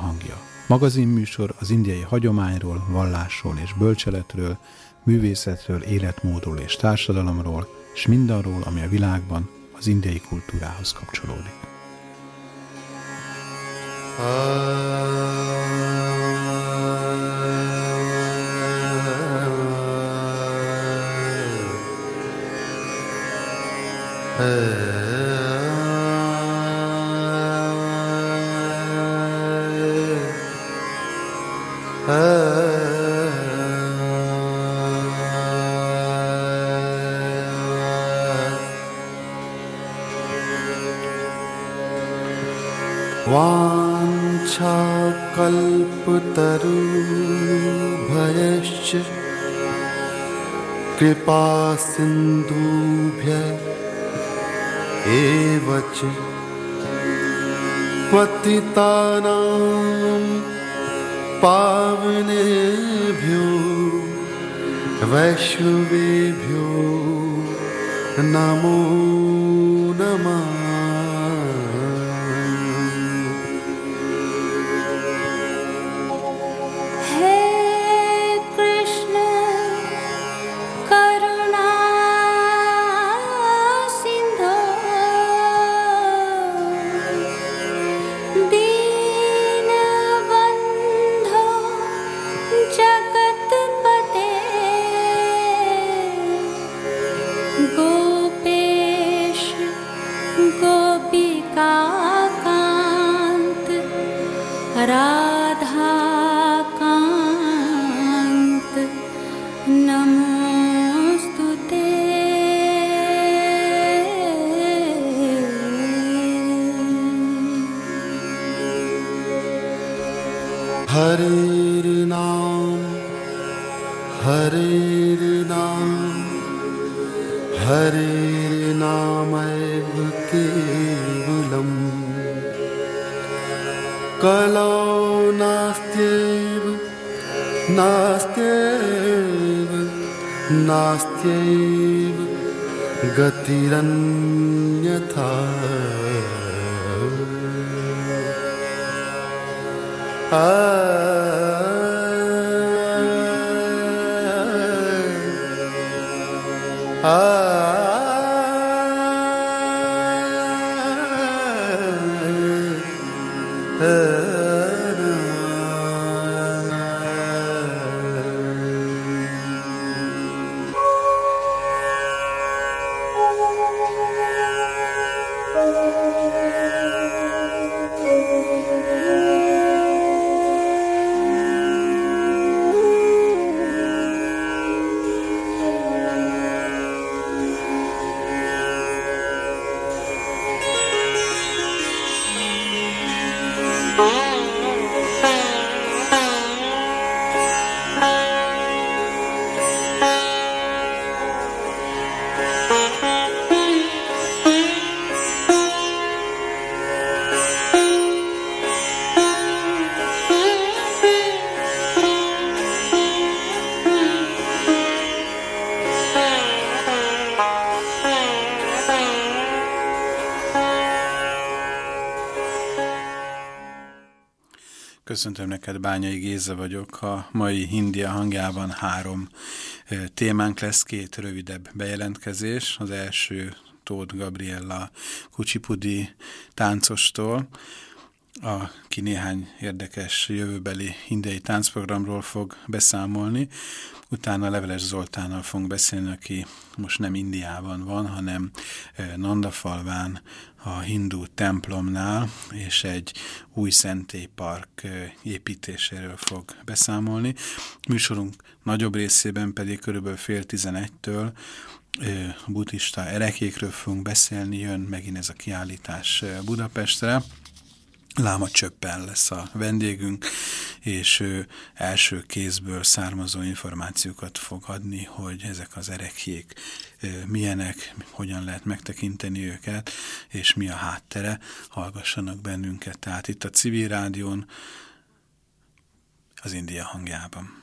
hangja. Magazinműsor az indiai hagyományról, vallásról és bölcseletről, művészetről, életmódról és társadalomról, és mindarról, ami a világban az indiai kultúrához kapcsolódik. Uh... कृपा सिन्धुभ्य एव च पतितानां पावनेभ्यो वैष्णवेभ्यो नमो नमः गतिरन्यथा Köszöntöm neked, Bányai Géza vagyok. A mai Hindia hangjában három témánk lesz, két rövidebb bejelentkezés. Az első Tóth Gabriella Kucsipudi táncostól, aki néhány érdekes jövőbeli indiai táncprogramról fog beszámolni. Utána Leveles Zoltánnal fogunk beszélni, aki most nem Indiában van, hanem Nandafalván, a hindu templomnál, és egy új szentélypark építéséről fog beszámolni. Műsorunk nagyobb részében pedig körülbelül fél tizenegytől buddhista erekékről fogunk beszélni, jön megint ez a kiállítás Budapestre. Láma Csöppen lesz a vendégünk, és ő első kézből származó információkat fog adni, hogy ezek az erekjék milyenek, hogyan lehet megtekinteni őket, és mi a háttere, hallgassanak bennünket. Tehát itt a civil rádión, az India hangjában.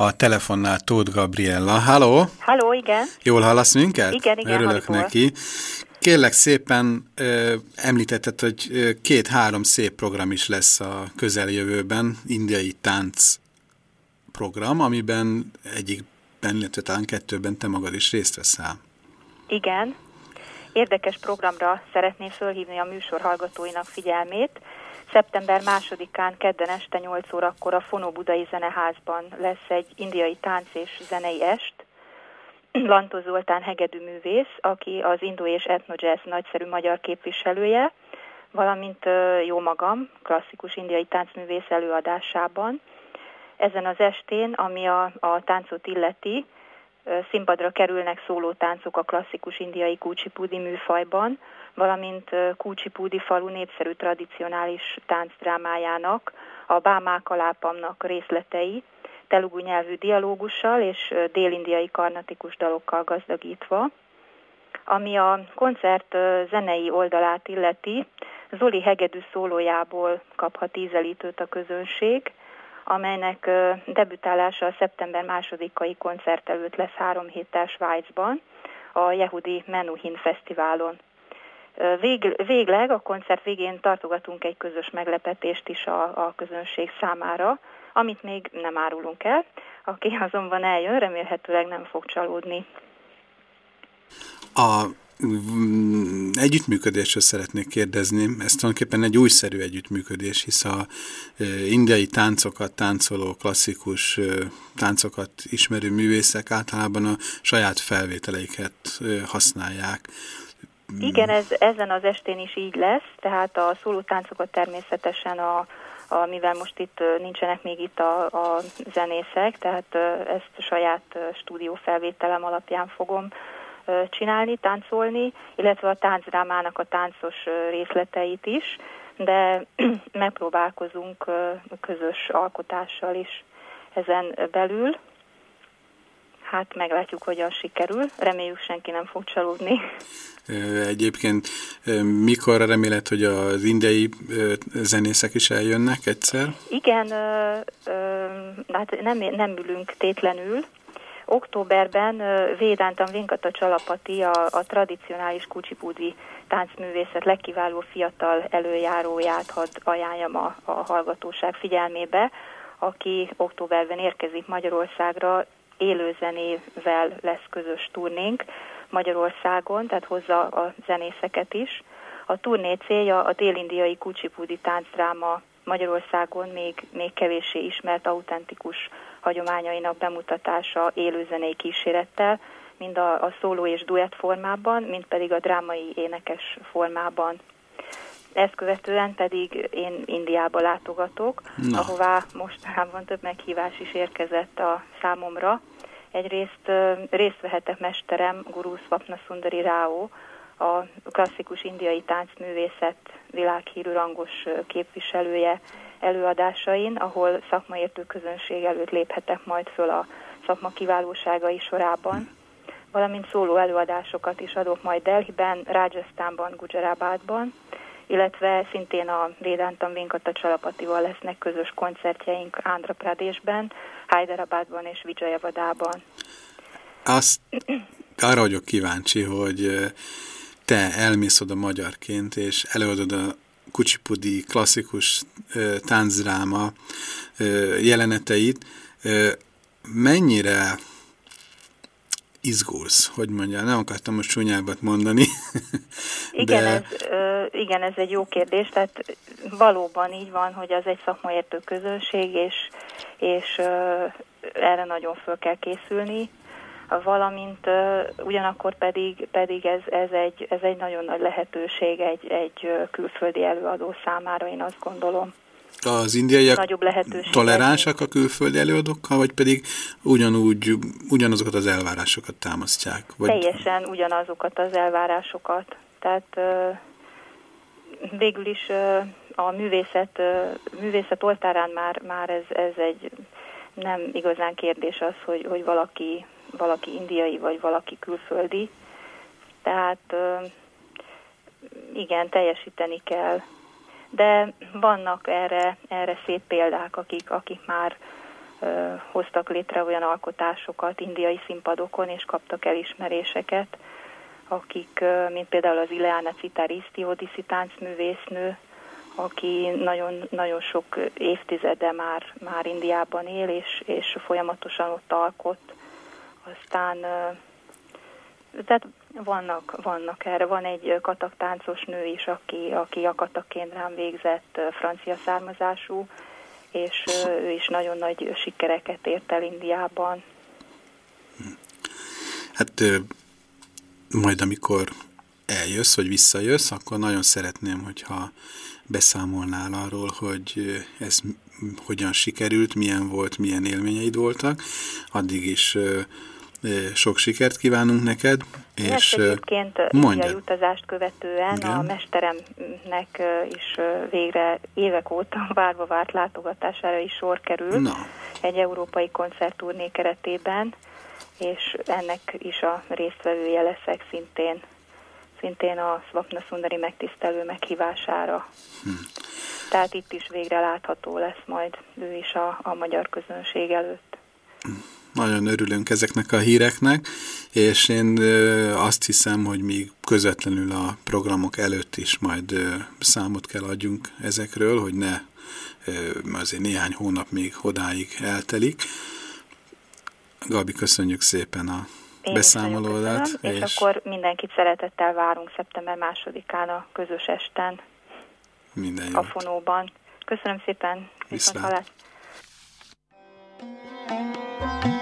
A telefonnál Tóth Gabriella. Halló? Halló, igen. Jól hallasz minket? Igen, igen, Örülök neki. Kérlek szépen említetted, hogy két-három szép program is lesz a közeljövőben, indiai tánc program, amiben egyikben, illetve talán kettőben te magad is részt veszel. Igen. Érdekes programra szeretném fölhívni a műsor hallgatóinak figyelmét. Szeptember másodikán kedden este 8 órakor a Fonó Budai Zeneházban lesz egy indiai tánc és zenei est. Lantó Zoltán hegedű művész, aki az Indo és Ethno Jazz nagyszerű magyar képviselője, valamint jó magam, klasszikus indiai táncművész előadásában. Ezen az estén, ami a, a táncot illeti, színpadra kerülnek szóló táncok a klasszikus indiai kúcsipúdi műfajban, valamint Kúcsipúdi falu népszerű tradicionális táncdrámájának, a Bámák alápamnak részletei, telugu nyelvű dialógussal és délindiai karnatikus dalokkal gazdagítva. Ami a koncert zenei oldalát illeti, Zoli hegedű szólójából kaphat ízelítőt a közönség, amelynek debütálása a szeptember másodikai koncert előtt lesz három héttel Svájcban, a Yehudi Menuhin Fesztiválon. Vég, végleg a koncert végén tartogatunk egy közös meglepetést is a, a közönség számára, amit még nem árulunk el. Aki azonban eljön, remélhetőleg nem fog csalódni. A mm, együttműködésről szeretnék kérdezni. Ez tulajdonképpen egy újszerű együttműködés, hisz a indiai táncokat táncoló, klasszikus táncokat ismerő művészek általában a saját felvételeiket használják. Igen, ez, ezen az estén is így lesz, tehát a szólótáncokat természetesen a, mivel most itt nincsenek még itt a, a zenészek, tehát ezt saját ö, stúdió felvételem alapján fogom csinálni, táncolni, illetve a táncdrámának a táncos részleteit is, de megpróbálkozunk közös alkotással is ezen belül. Hát meglátjuk, hogyan sikerül. Reméljük senki nem fog csalódni. Egyébként mikor reméled, hogy az indiai zenészek is eljönnek egyszer? Igen, hát nem, nem ülünk tétlenül. Októberben ö, Védántam Vinkata Csalapati, a, a tradicionális kucsipúdi táncművészet legkiváló fiatal előjáróját hadd ajánljam a, a hallgatóság figyelmébe, aki októberben érkezik Magyarországra, élőzenével lesz közös turnénk Magyarországon, tehát hozza a zenészeket is. A turné célja a délindiai kucsipúdi táncdráma Magyarországon még, még kevéssé ismert autentikus hagyományainak bemutatása élőzenei kísérettel, mind a, a szóló és duett formában, mind pedig a drámai énekes formában. Ezt követően pedig én Indiába látogatok, Na. ahová mostanában több meghívás is érkezett a számomra. Egyrészt részt vehetek mesterem Guru Swapna Sundari Rao, a klasszikus indiai táncművészet világhírű rangos képviselője előadásain, ahol szakmaértő közönség előtt léphetek majd föl a szakma kiválóságai sorában, valamint szóló előadásokat is adok majd Delhiben, Rajasthanban, Gujarabadban, illetve szintén a Védántam Vinkata Csalapatival lesznek közös koncertjeink Andhra Pradeshben, Hyderabadban és Vijayavadában. Azt arra vagyok kíváncsi, hogy te elmész oda magyarként, és előadod a kucsipudi klasszikus táncdráma jeleneteit. Mennyire izgulsz, hogy mondja, nem akartam most csúnyábbat mondani. Igen, ez, igen, ez egy jó kérdés, tehát valóban így van, hogy az egy szakmaértő közönség, és, és erre nagyon föl kell készülni, valamint ugyanakkor pedig, pedig ez, ez, egy, ez egy nagyon nagy lehetőség egy, egy külföldi előadó számára, én azt gondolom. Az indiaiak Nagyobb toleránsak a külföldi előadókkal, vagy pedig ugyanúgy, ugyanazokat az elvárásokat támasztják? Vagy... Teljesen ugyanazokat az elvárásokat. Tehát végül is a művészet, ö, művészet oltárán már, már ez, ez egy nem igazán kérdés az, hogy, hogy valaki, valaki indiai vagy valaki külföldi. Tehát ö, igen, teljesíteni kell. De vannak erre, erre szép példák, akik, akik már hoztak létre olyan alkotásokat indiai színpadokon, és kaptak elismeréseket, akik, mint például az Ileana Citaristi, odiszi táncművésznő, aki nagyon, nagyon sok évtizede már, már Indiában él, és, és folyamatosan ott alkot. Aztán tehát vannak, vannak erre. Van egy kataktáncos nő is, aki, aki a katakkéndrán végzett francia származású, és ő is nagyon nagy sikereket ért el Indiában. Hát majd amikor eljössz, vagy visszajössz, akkor nagyon szeretném, hogyha beszámolnál arról, hogy ez hogyan sikerült, milyen volt, milyen élményeid voltak. Addig is sok sikert kívánunk neked. És egyébként a utazást követően Igen. a mesteremnek is végre évek óta várva várt látogatására is sor kerül Na. egy európai koncertúrné keretében, és ennek is a résztvevője leszek szintén szintén a Svapna Sundari megtisztelő meghívására. Hm. Tehát itt is végre látható lesz majd ő is a, a magyar közönség előtt. Nagyon örülünk ezeknek a híreknek, és én azt hiszem, hogy még közvetlenül a programok előtt is majd számot kell adjunk ezekről, hogy ne azért néhány hónap még odáig eltelik. Gabi, köszönjük szépen a én beszámolódat. És, és akkor mindenkit szeretettel várunk szeptember másodikán a közös esten. Minden jót. A fonóban. Köszönöm szépen. Viszlát. Viszlát. a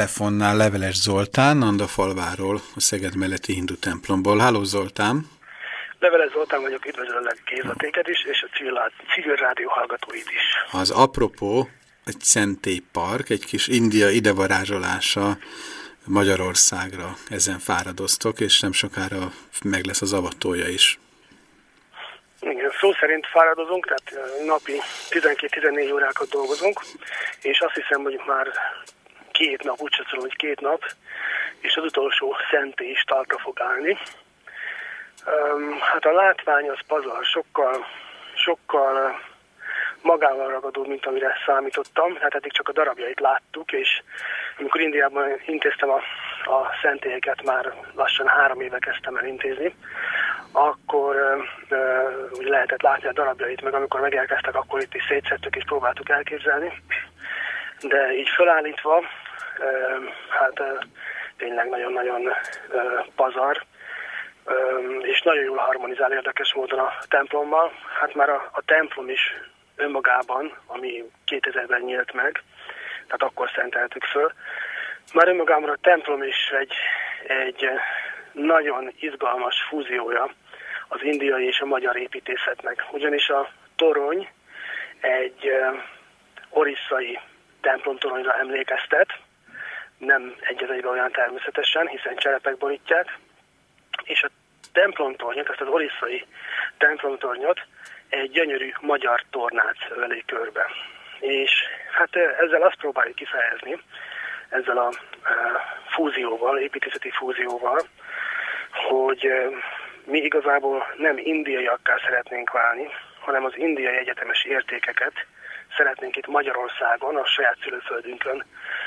telefonnál Leveles Zoltán, Nandafalváról, a Szeged melletti hindu templomból. Háló Zoltán! Leveles Zoltán vagyok, üdvözöllek Gézatéket is, és a civil, civil rádió hallgatóit is. Az apropó egy szentélypark, egy kis India idevarázsolása Magyarországra ezen fáradoztok, és nem sokára meg lesz az avatója is. Igen, szó szerint fáradozunk, tehát napi 12-14 órákat dolgozunk, és azt hiszem, hogy már két nap, úgy tudom, hogy két nap, és az utolsó szentély is talpra fog állni. Um, hát a látvány az pazar, sokkal, sokkal magával ragadó, mint amire számítottam. Hát eddig csak a darabjait láttuk, és amikor Indiában intéztem a, a szentélyeket, már lassan három éve kezdtem el intézni, akkor uh, úgy lehetett látni a darabjait, meg amikor megérkeztek, akkor itt is szétszettük és próbáltuk elképzelni. De így felállítva, hát uh, tényleg nagyon-nagyon uh, pazar, és nagyon jól harmonizál érdekes módon a templommal. Hát már a, a templom is önmagában, ami 2000-ben nyílt meg, tehát akkor szenteltük föl. Már önmagában a templom is egy, egy nagyon izgalmas fúziója az indiai és a magyar építészetnek. Ugyanis a torony egy orisszai templomtoronyra emlékeztet, nem egy egyben olyan természetesen, hiszen cserepek borítják, és a templomtornyot, ezt az orisszai templomtornyot egy gyönyörű magyar tornát öleli körbe. És hát ezzel azt próbáljuk kifejezni, ezzel a fúzióval, építészeti fúzióval, hogy mi igazából nem indiaiakká szeretnénk válni, hanem az indiai egyetemes értékeket szeretnénk itt Magyarországon, a saját szülőföldünkön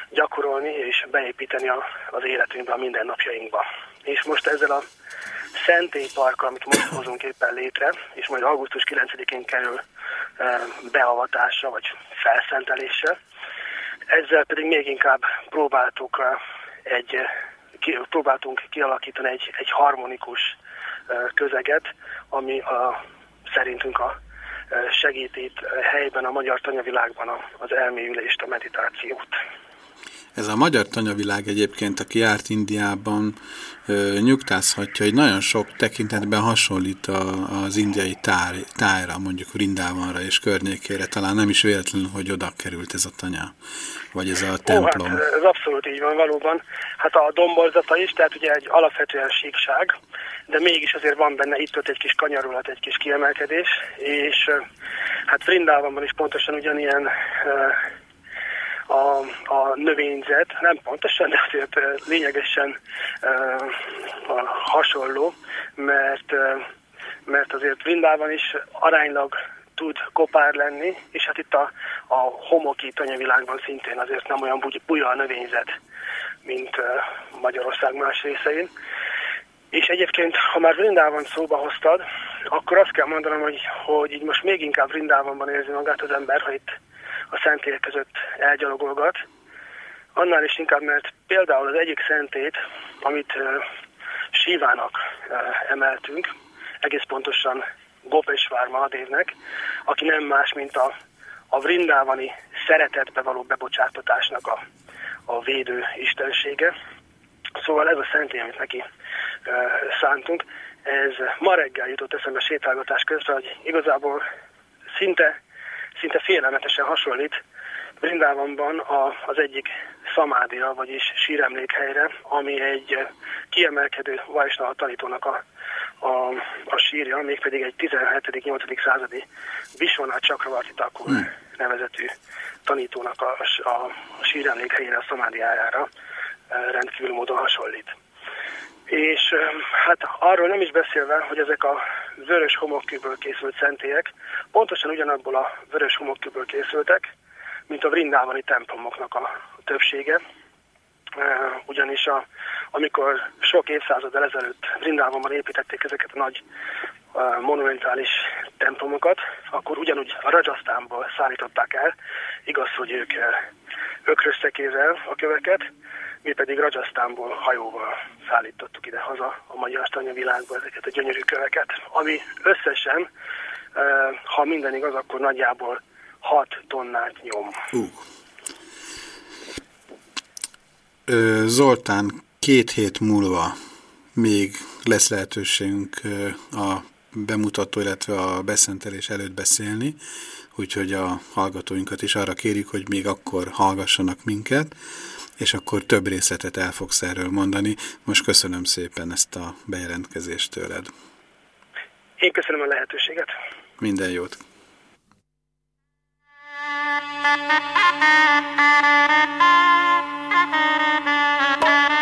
gyakorolni és beépíteni a, az életünkbe, a mindennapjainkba. És most ezzel a szentélyparkkal, amit most hozunk éppen létre, és majd augusztus 9-én kerül beavatása vagy felszentelése, ezzel pedig még inkább próbáltuk egy, próbáltunk kialakítani egy, egy harmonikus közeget, ami a, szerintünk a segít itt helyben a magyar tanyavilágban az elmélyülést, a meditációt. Ez a magyar tanyavilág egyébként, aki járt Indiában, nyugtázhatja, hogy nagyon sok tekintetben hasonlít a, az indiai táj, tájra, mondjuk Rindávanra és környékére. Talán nem is véletlenül, hogy oda került ez a tanya, vagy ez a templom. Ó, hát, ez abszolút így van, valóban. Hát a domborzata is, tehát ugye egy alapvetően síkság, de mégis azért van benne itt-ott egy kis kanyarulat, egy kis kiemelkedés, és hát Vrindávamban is pontosan ugyanilyen a, a növényzet, nem pontosan, de azért lényegesen uh, hasonló, mert, mert azért Vrindában is aránylag tud kopár lenni, és hát itt a, a homoki tanyavilágban szintén azért nem olyan buja a növényzet, mint Magyarország más részein. És egyébként, ha már Vrindában szóba hoztad, akkor azt kell mondanom, hogy, hogy így most még inkább Vrindávonban érzi magát az ember, ha itt a szentélyek között elgyalogolgat. Annál is inkább, mert például az egyik szentét, amit uh, Sívának uh, emeltünk, egész pontosan Gopesvár Mahadévnek, aki nem más, mint a, a vrindávani szeretetbe való bebocsátatásnak a, a védő istensége. Szóval ez a szentély, amit neki szántunk, ez ma reggel jutott eszembe sétálgatás közben, hogy igazából szinte szinte félelmetesen hasonlít Brindávamban a, az egyik szamádira, vagyis síremlékhelyre, ami egy kiemelkedő Vajsnava tanítónak a, a, a sírja, mégpedig egy 17.-8. századi Visvonát Csakravarti Takur hmm. nevezetű tanítónak a, a, a síremlékhelyére, a szamádiájára rendkívül módon hasonlít. És hát arról nem is beszélve, hogy ezek a vörös homokkőből készült szentélyek pontosan ugyanabból a vörös homokkőből készültek, mint a vrindávani templomoknak a többsége. Ugyanis a, amikor sok évszázaddal ezelőtt Vrindávonban építették ezeket a nagy monumentális templomokat, akkor ugyanúgy a Rajasztánból szállították el, igaz, hogy ők ökrösszekézzel a köveket, mi pedig Rajasztánból hajóval szállítottuk ide haza a magyar tanyavilágba ezeket a gyönyörű köveket, ami összesen, ha minden igaz, akkor nagyjából 6 tonnát nyom. Uh. Zoltán, két hét múlva még lesz lehetőségünk a bemutató, illetve a beszentelés előtt beszélni, úgyhogy a hallgatóinkat is arra kérjük, hogy még akkor hallgassanak minket, és akkor több részletet el fogsz erről mondani. Most köszönöm szépen ezt a bejelentkezést tőled. Én köszönöm a lehetőséget. Minden jót! Yellow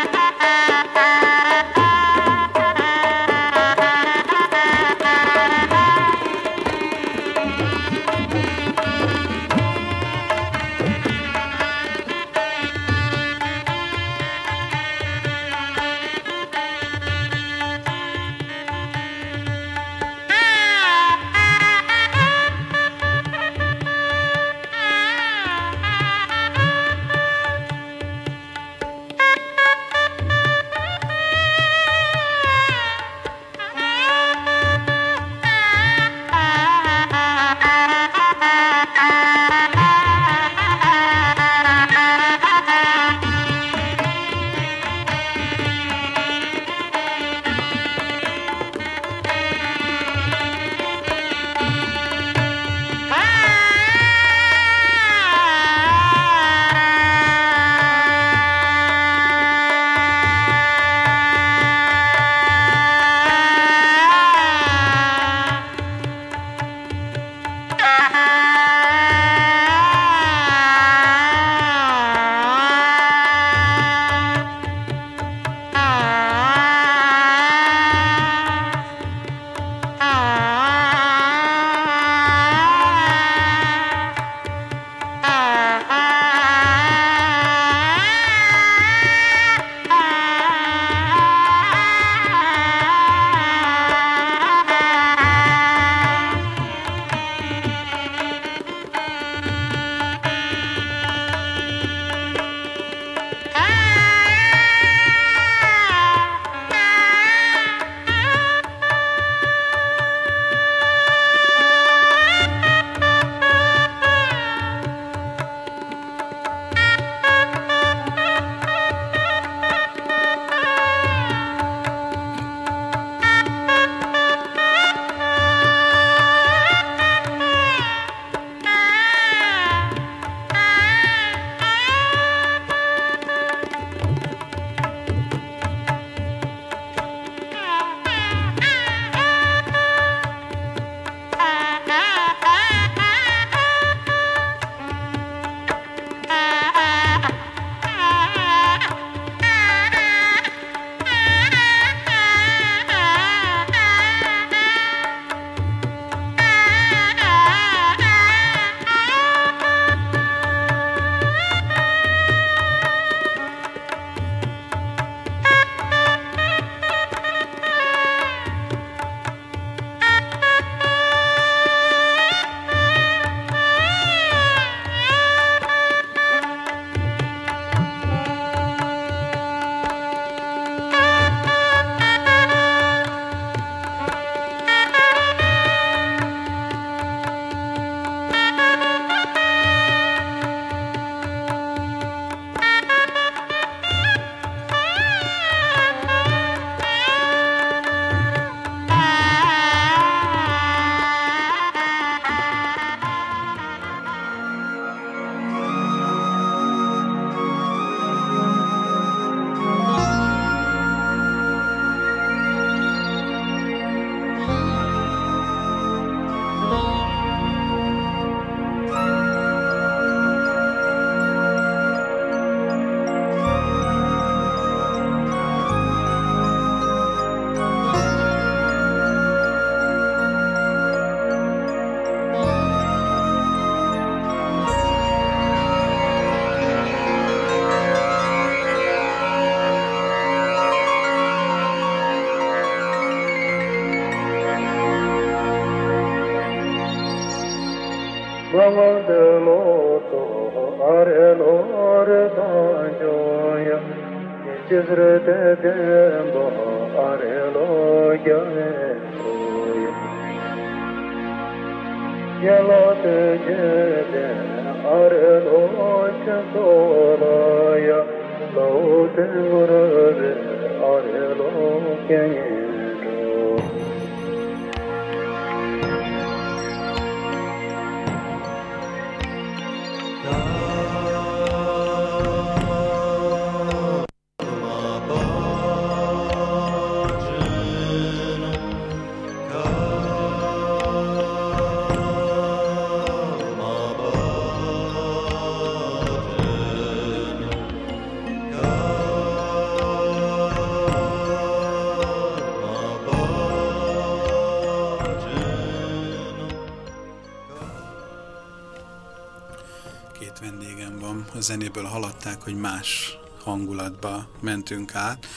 zenéből hallották, hogy más hangulatba mentünk át,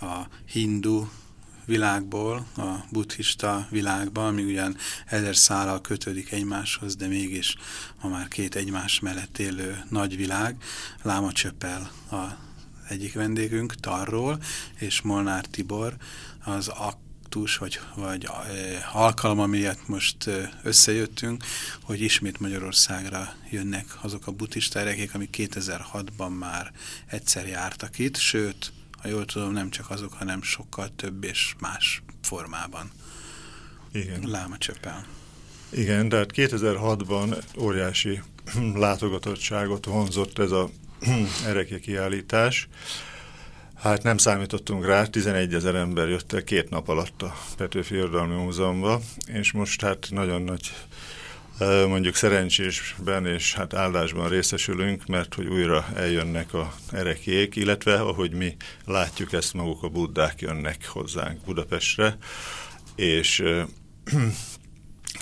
a hindu világból, a buddhista világba, ami ugyan ezer szállal kötődik egymáshoz, de mégis ma már két egymás mellett élő nagy világ. Láma Csöpel a egyik vendégünk, Tarról, és Molnár Tibor az aktus, vagy, vagy alkalma miatt most összejöttünk, hogy ismét Magyarországra jönnek azok a buddhista erekék, amik 2006-ban már egyszer jártak itt, sőt, ha jól tudom, nem csak azok, hanem sokkal több és más formában. Igen. Láma Csöpel. Igen, tehát 2006-ban óriási látogatottságot vonzott ez a ereke kiállítás. Hát nem számítottunk rá, 11 ezer ember jött el két nap alatt a Petőfi Irodalmi Múzeumba, és most hát nagyon nagy mondjuk szerencsésben és hát áldásban részesülünk, mert hogy újra eljönnek a erekék, illetve ahogy mi látjuk ezt, maguk a buddák jönnek hozzánk Budapestre, és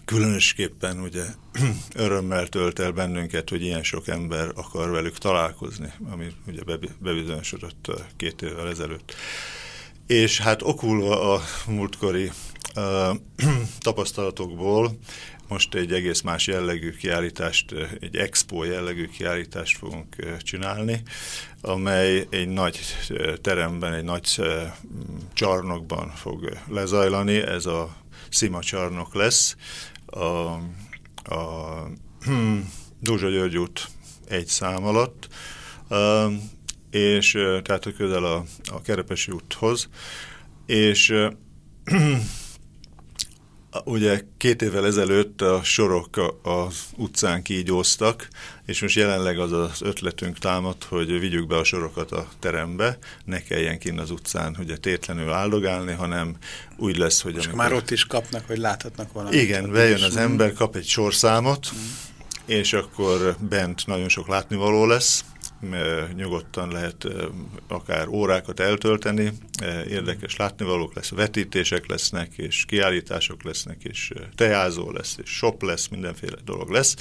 különösképpen ugye örömmel tölt el bennünket, hogy ilyen sok ember akar velük találkozni, ami ugye bebizonyosodott két évvel ezelőtt. És hát okulva a múltkori tapasztalatokból most egy egész más jellegű kiállítást, egy expo jellegű kiállítást fogunk csinálni, amely egy nagy teremben, egy nagy csarnokban fog lezajlani, ez a Szima csarnok lesz, a, a Dózsa György út egy szám alatt, és tehát közel a, a Kerepesi úthoz, és Ugye két évvel ezelőtt a sorok az utcán kígyóztak, és most jelenleg az az ötletünk támad, hogy vigyük be a sorokat a terembe, ne kelljen kinn az utcán ugye tétlenül áldogálni, hanem úgy lesz, hogy... Most amikor... már ott is kapnak, hogy láthatnak valamit. Igen, bejön az ember, kap egy sorszámot, mm. és akkor bent nagyon sok látnivaló lesz, nyugodtan lehet akár órákat eltölteni, érdekes látnivalók lesz, vetítések lesznek, és kiállítások lesznek, és teázó lesz, és shop lesz, mindenféle dolog lesz,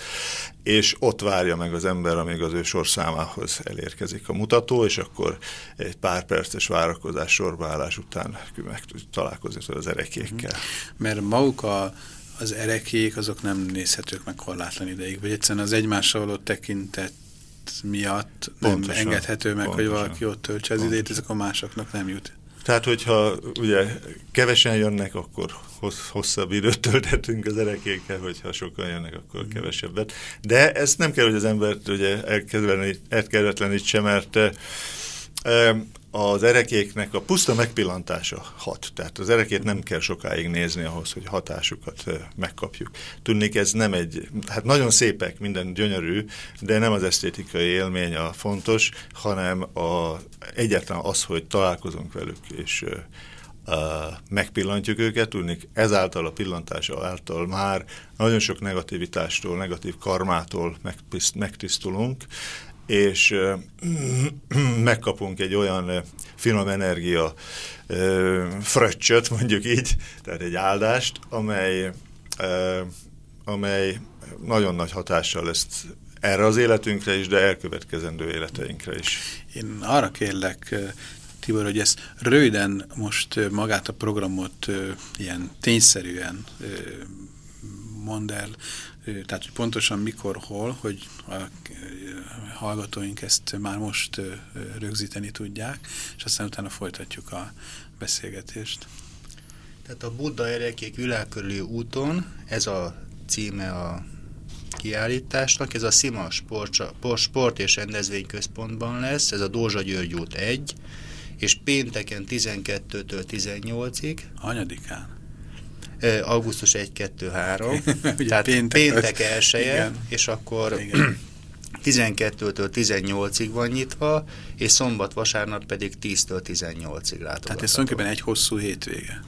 és ott várja meg az ember, amíg az ő sorszámához elérkezik a mutató, és akkor egy pár perces várakozás, sorbaállás után meg találkozni az erekékkel. Mert maguk a az erekék, azok nem nézhetők meg korlátlan ideig, vagy egyszerűen az egymással való tekintet miatt pontosan, nem engedhető meg, pontosan, hogy valaki ott töltse az pontosan. idejét, ezek a másoknak nem jut. Tehát, hogyha ugye kevesen jönnek, akkor hosszabb időt tölthetünk az erekékkel, hogyha sokan jönnek, akkor kevesebbet. De ezt nem kell, hogy az embert ugye elkedvetlenítse, mert az erekéknek a puszta megpillantása hat. Tehát az erekét nem kell sokáig nézni ahhoz, hogy hatásukat megkapjuk. Tudnék, ez nem egy, hát nagyon szépek, minden gyönyörű, de nem az esztétikai élmény a fontos, hanem a, egyáltalán az, hogy találkozunk velük, és uh, megpillantjuk őket, tudnék, ezáltal a pillantása által már nagyon sok negativitástól, negatív karmától megtisztulunk, és megkapunk egy olyan finom energia fröccsöt, mondjuk így, tehát egy áldást, amely, amely nagyon nagy hatással lesz erre az életünkre is, de elkövetkezendő életeinkre is. Én arra kérlek, Tibor, hogy ezt röviden most magát a programot ilyen tényszerűen mond el, tehát hogy pontosan mikor, hol, hogy a hallgatóink ezt már most rögzíteni tudják, és aztán utána folytatjuk a beszélgetést. Tehát a Buddha erekék világkörüli úton, ez a címe a kiállításnak. Ez a Szima Sport, Sport és Rendezvényközpontban lesz, ez a Dózsa György út 1, és pénteken 12-től 18-ig. Hanyadikán? Augusztus 1-2-3, tehát péntek, péntek elsője, és akkor igen. 12-től 18-ig van nyitva, és szombat-vasárnap pedig 10-től 18-ig látogatható. Tehát ez tulajdonképpen egy hosszú hétvége.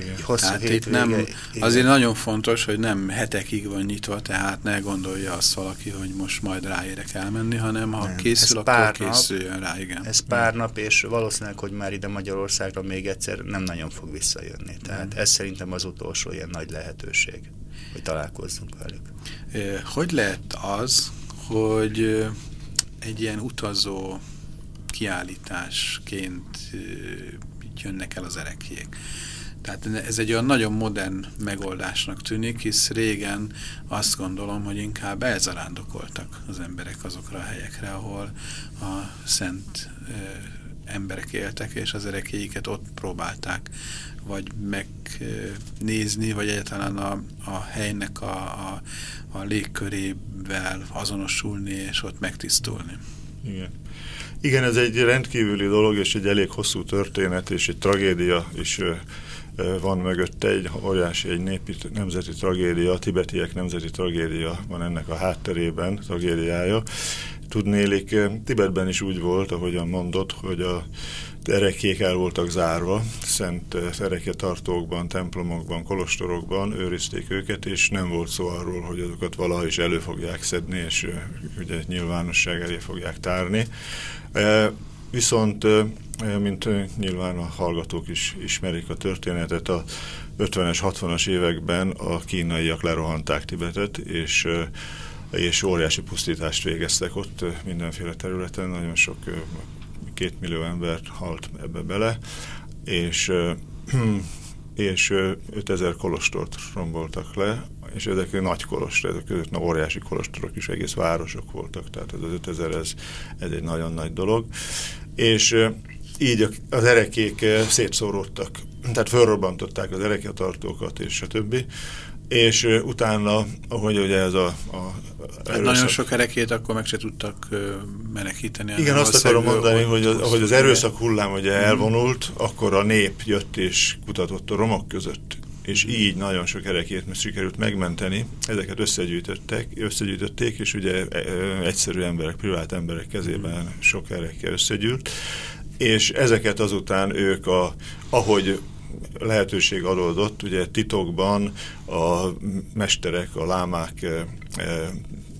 Igen. Hosszú tehát hétvége, itt nem, igen. azért nagyon fontos, hogy nem hetekig van nyitva, tehát ne gondolja azt valaki, hogy most majd ráérek elmenni, hanem ha nem. készül, ez akkor pár készüljön rá, igen. Ez pár nap, és valószínűleg, hogy már ide Magyarországra még egyszer nem nagyon fog visszajönni. Tehát mm. ez szerintem az utolsó ilyen nagy lehetőség, hogy találkozzunk velük. Hogy lehet az, hogy egy ilyen utazó kiállításként jönnek el az erekék. Tehát ez egy olyan nagyon modern megoldásnak tűnik, hisz régen azt gondolom, hogy inkább elzarándokoltak az emberek azokra a helyekre, ahol a szent emberek éltek, és az erekéiket ott próbálták vagy megnézni, vagy egyáltalán a, a helynek a, a, a légkörével azonosulni, és ott megtisztulni. Igen. Igen, ez egy rendkívüli dolog, és egy elég hosszú történet, és egy tragédia is van mögötte, egy óriási, egy népi, nemzeti tragédia, a tibetiek nemzeti tragédia van ennek a hátterében, tragédiája. Tudnélik, Tibetben is úgy volt, ahogyan mondott, hogy a erekék el voltak zárva, szent ereketartókban, templomokban, kolostorokban őrizték őket, és nem volt szó arról, hogy azokat valaha is elő fogják szedni, és ugye nyilvánosság elé fogják tárni. Viszont, mint nyilván a hallgatók is ismerik a történetet, a 50-es, 60-as években a kínaiak lerohanták Tibetet, és és óriási pusztítást végeztek ott mindenféle területen, nagyon sok két millió embert halt ebbe bele, és, és 5000 kolostort romboltak le, és ezek nagy kolostor, ezek között na, óriási kolostorok is, egész városok voltak, tehát ez az 5000, ez, ez egy nagyon nagy dolog. És így az erekék szétszóródtak, tehát fölrobbantották az ereketartókat és a többi, és utána, ahogy ugye ez a, a erőszak... Nagyon sok erekét akkor meg se tudtak menekíteni. Igen, azt akarom mondani, hogy az, ahogy az erőszak hullám ugye mm. elvonult, akkor a nép jött és kutatott a romok között, és így nagyon sok erekét sikerült megmenteni, ezeket összegyűjtöttek, összegyűjtötték, és ugye egyszerű emberek, privát emberek kezében sok ereke összegyűlt, és ezeket azután ők, a, ahogy lehetőség adódott, ugye titokban a mesterek, a lámák e, e,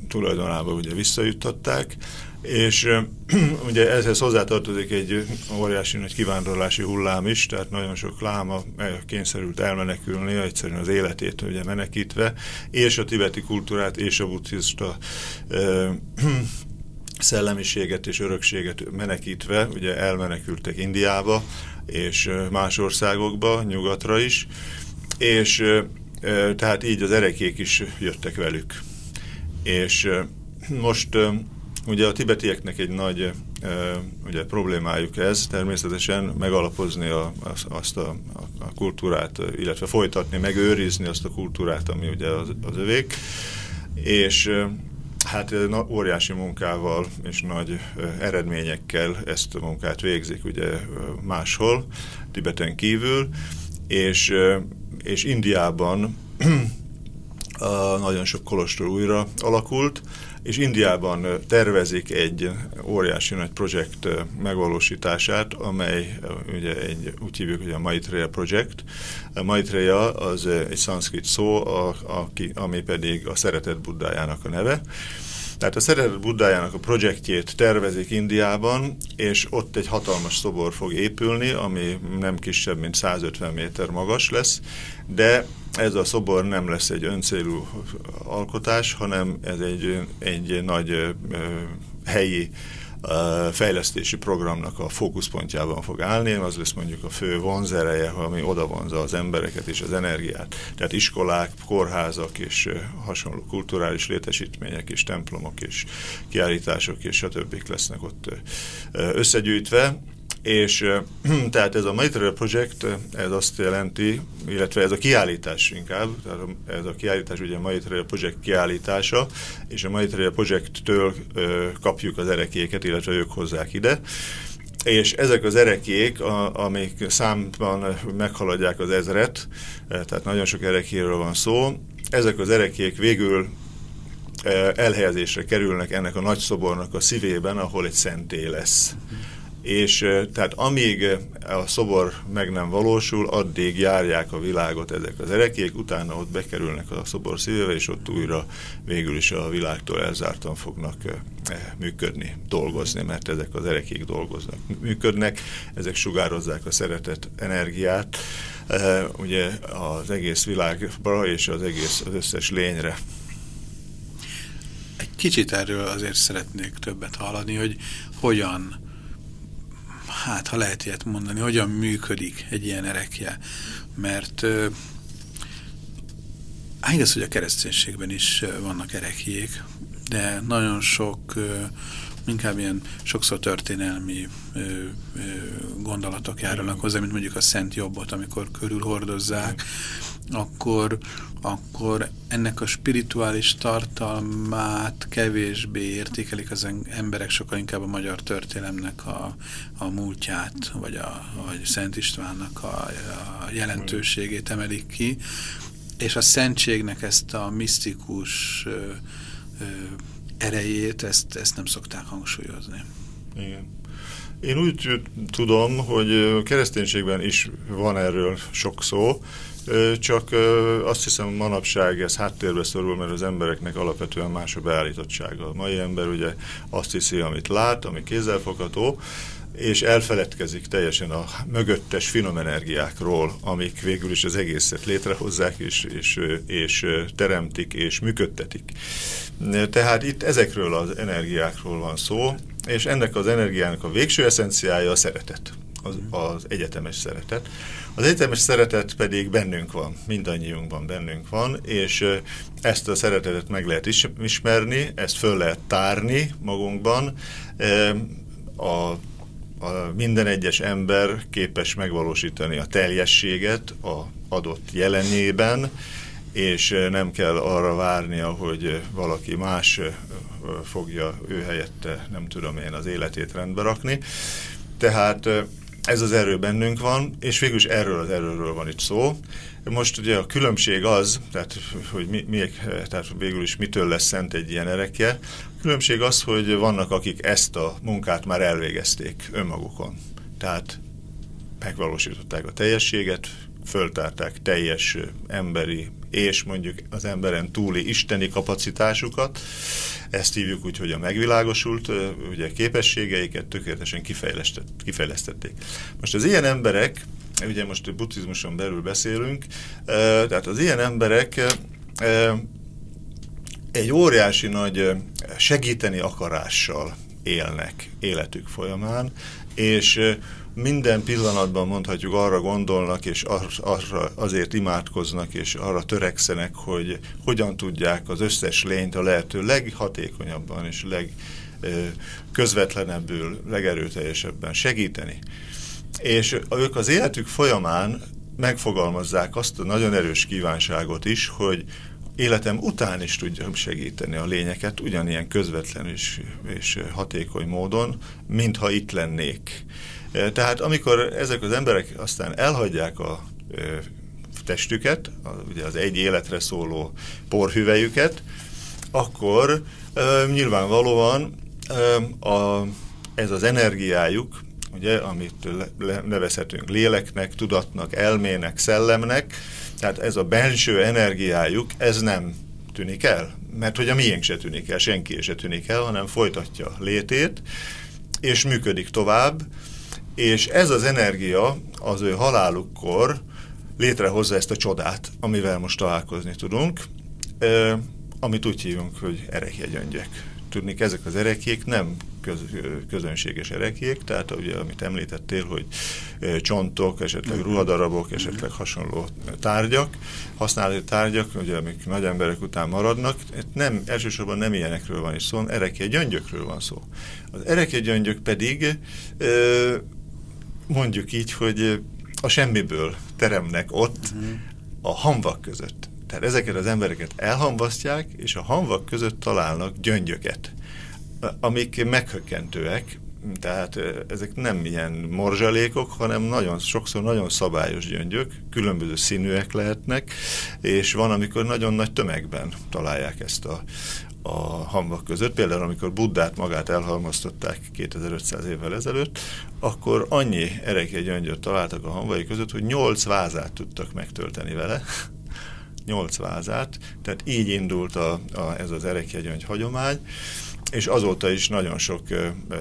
tulajdonába ugye visszajuttatták, és ugye ehhez hozzátartozik egy óriási nagy kivándorlási hullám is, tehát nagyon sok láma kényszerült elmenekülni, egyszerűen az életét ugye menekítve, és a tibeti kultúrát, és a buddhista e, szellemiséget és örökséget menekítve, ugye elmenekültek Indiába, és más országokba, nyugatra is, és tehát így az erekék is jöttek velük. És most ugye a tibetieknek egy nagy ugye, problémájuk ez, természetesen megalapozni a, azt a, a kultúrát, illetve folytatni, megőrizni azt a kultúrát, ami ugye az, az övék, és Hát óriási munkával és nagy eredményekkel ezt a munkát végzik ugye máshol, Tibeten kívül, és, és Indiában nagyon sok kolostor újra alakult, és Indiában tervezik egy óriási nagy projekt megvalósítását, amely ugye egy, úgy hívjuk, hogy a Maitreya Project. A Maitreya az egy szanszkrit szó, a, a, ami pedig a szeretet buddájának a neve. Tehát a Szeretet Buddájának a projektjét tervezik Indiában, és ott egy hatalmas szobor fog épülni, ami nem kisebb, mint 150 méter magas lesz, de ez a szobor nem lesz egy öncélú alkotás, hanem ez egy, egy nagy helyi fejlesztési programnak a fókuszpontjában fog állni, az lesz mondjuk a fő vonzereje, ami oda vonza az embereket és az energiát. Tehát iskolák, kórházak és hasonló kulturális létesítmények és templomok és kiállítások és stb. lesznek ott összegyűjtve, És tehát ez a Maitreya Project, ez azt jelenti, illetve ez a kiállítás inkább, tehát ez a kiállítás ugye a Maitreya Project kiállítása, és a Maitreya Project-től kapjuk az erekéket, illetve ők hozzák ide, és ezek az erekék, a, amik számban meghaladják az ezret, tehát nagyon sok erekéről van szó, ezek az erekék végül elhelyezésre kerülnek ennek a nagy szobornak a szívében, ahol egy szentély lesz. És tehát amíg a szobor meg nem valósul, addig járják a világot ezek az erekék, utána ott bekerülnek a szobor szívébe, és ott újra végül is a világtól elzártan fognak működni, dolgozni, mert ezek az erekék dolgoznak, működnek, ezek sugározzák a szeretet energiát, ugye az egész világra és az egész az összes lényre. Egy kicsit erről azért szeretnék többet hallani, hogy hogyan, hát ha lehet ilyet mondani, hogyan működik egy ilyen erekje. Mert uh, igaz, hogy a kereszténységben is vannak erekjék, de nagyon sok, inkább ilyen sokszor történelmi gondolatok járnak hozzá, mint mondjuk a Szent Jobbot, amikor körülhordozzák, akkor, akkor ennek a spirituális tartalmát kevésbé értékelik az emberek, sokkal inkább a magyar történelemnek a, a múltját, vagy, a, vagy Szent Istvánnak a, a jelentőségét emelik ki, és a szentségnek ezt a misztikus ö, ö, erejét, ezt, ezt nem szokták hangsúlyozni. Igen. Én úgy tudom, hogy kereszténységben is van erről sok szó, csak azt hiszem manapság ez háttérbe szorul, mert az embereknek alapvetően más a beállítottsága. A mai ember ugye azt hiszi, amit lát, ami kézzelfogható, és elfeledkezik teljesen a mögöttes finom energiákról, amik végül is az egészet létrehozzák, és, és, és teremtik, és működtetik. Tehát itt ezekről az energiákról van szó, és ennek az energiának a végső eszenciája a szeretet, az, az egyetemes szeretet. Az egyetemes szeretet pedig bennünk van, mindannyiunkban bennünk van, és ezt a szeretetet meg lehet ismerni, ezt föl lehet tárni magunkban. A a minden egyes ember képes megvalósítani a teljességet a adott jelenében, és nem kell arra várnia, hogy valaki más fogja ő helyette, nem tudom én, az életét rendbe rakni. Tehát ez az erő bennünk van, és végül is erről az erőről van itt szó. Most ugye a különbség az, tehát, hogy mi, mi, tehát végül is mitől lesz szent egy ilyen erekje, a különbség az, hogy vannak, akik ezt a munkát már elvégezték önmagukon. Tehát megvalósították a teljességet, föltárták teljes emberi és mondjuk az emberen túli isteni kapacitásukat. Ezt hívjuk úgy, hogy a megvilágosult ugye képességeiket tökéletesen kifejlesztették. Most az ilyen emberek, ugye most a buddhizmuson belül beszélünk, tehát az ilyen emberek egy óriási nagy segíteni akarással élnek életük folyamán, és minden pillanatban mondhatjuk arra gondolnak, és arra azért imádkoznak, és arra törekszenek, hogy hogyan tudják az összes lényt a lehető leghatékonyabban és legközvetlenebbül, legerőteljesebben segíteni. És ők az életük folyamán megfogalmazzák azt a nagyon erős kívánságot is, hogy életem után is tudjam segíteni a lényeket ugyanilyen közvetlen és, és hatékony módon, mintha itt lennék. Tehát amikor ezek az emberek aztán elhagyják a testüket, ugye az egy életre szóló porhüvelyüket, akkor nyilvánvalóan a, ez az energiájuk, ugye, amit nevezhetünk léleknek, tudatnak, elmének, szellemnek, tehát ez a belső energiájuk, ez nem tűnik el, mert hogy a miénk se tűnik el, senki se tűnik el, hanem folytatja létét, és működik tovább, és ez az energia az ő halálukkor létrehozza ezt a csodát, amivel most találkozni tudunk, amit úgy hívunk, hogy erekjegyöngyek. Tudni, ezek az erekjék nem köz, közönséges erekjék, tehát ugye, amit említettél, hogy csontok, esetleg ruhadarabok, esetleg hasonló tárgyak, használati tárgyak, ugye, amik nagy emberek után maradnak, nem, elsősorban nem ilyenekről van is szó, erekje gyöngyökről van szó. Az erekje gyöngyök pedig ö, mondjuk így, hogy a semmiből teremnek ott a hamvak között. Tehát ezeket az embereket elhamvasztják, és a hamvak között találnak gyöngyöket, amik meghökkentőek, tehát ezek nem ilyen morzsalékok, hanem nagyon sokszor nagyon szabályos gyöngyök, különböző színűek lehetnek, és van, amikor nagyon nagy tömegben találják ezt a, a hamvak között. Például, amikor Buddát magát elhalmoztatták 2500 évvel ezelőtt, akkor annyi erekje gyöngyöt találtak a hamvai között, hogy 8 vázát tudtak megtölteni vele, 8 vázát, tehát így indult a, a, ez az erekjegyöngy hagyomány, és azóta is nagyon sok ö, ö,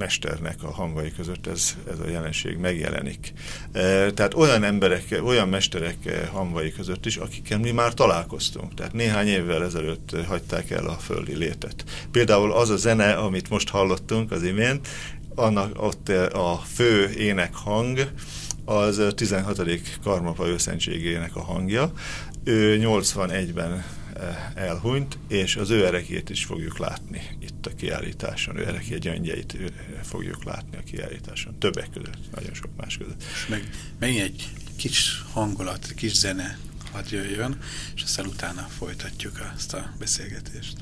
mesternek a hangvai között ez, ez a jelenség megjelenik. E, tehát olyan emberek, olyan mesterek hangvai között is, akikkel mi már találkoztunk. Tehát néhány évvel ezelőtt hagyták el a földi létet. Például az a zene, amit most hallottunk az imént, annak ott a fő ének hang, az 16. Karmapa őszentségének a hangja. Ő 81-ben elhunyt, és az ő erekét is fogjuk látni itt a kiállításon, ő ereké gyöngyeit fogjuk látni a kiállításon, többek között, nagyon sok más között. És meg, megint egy kis hangulat, kis zene hadd jöjjön, és aztán utána folytatjuk azt a beszélgetést.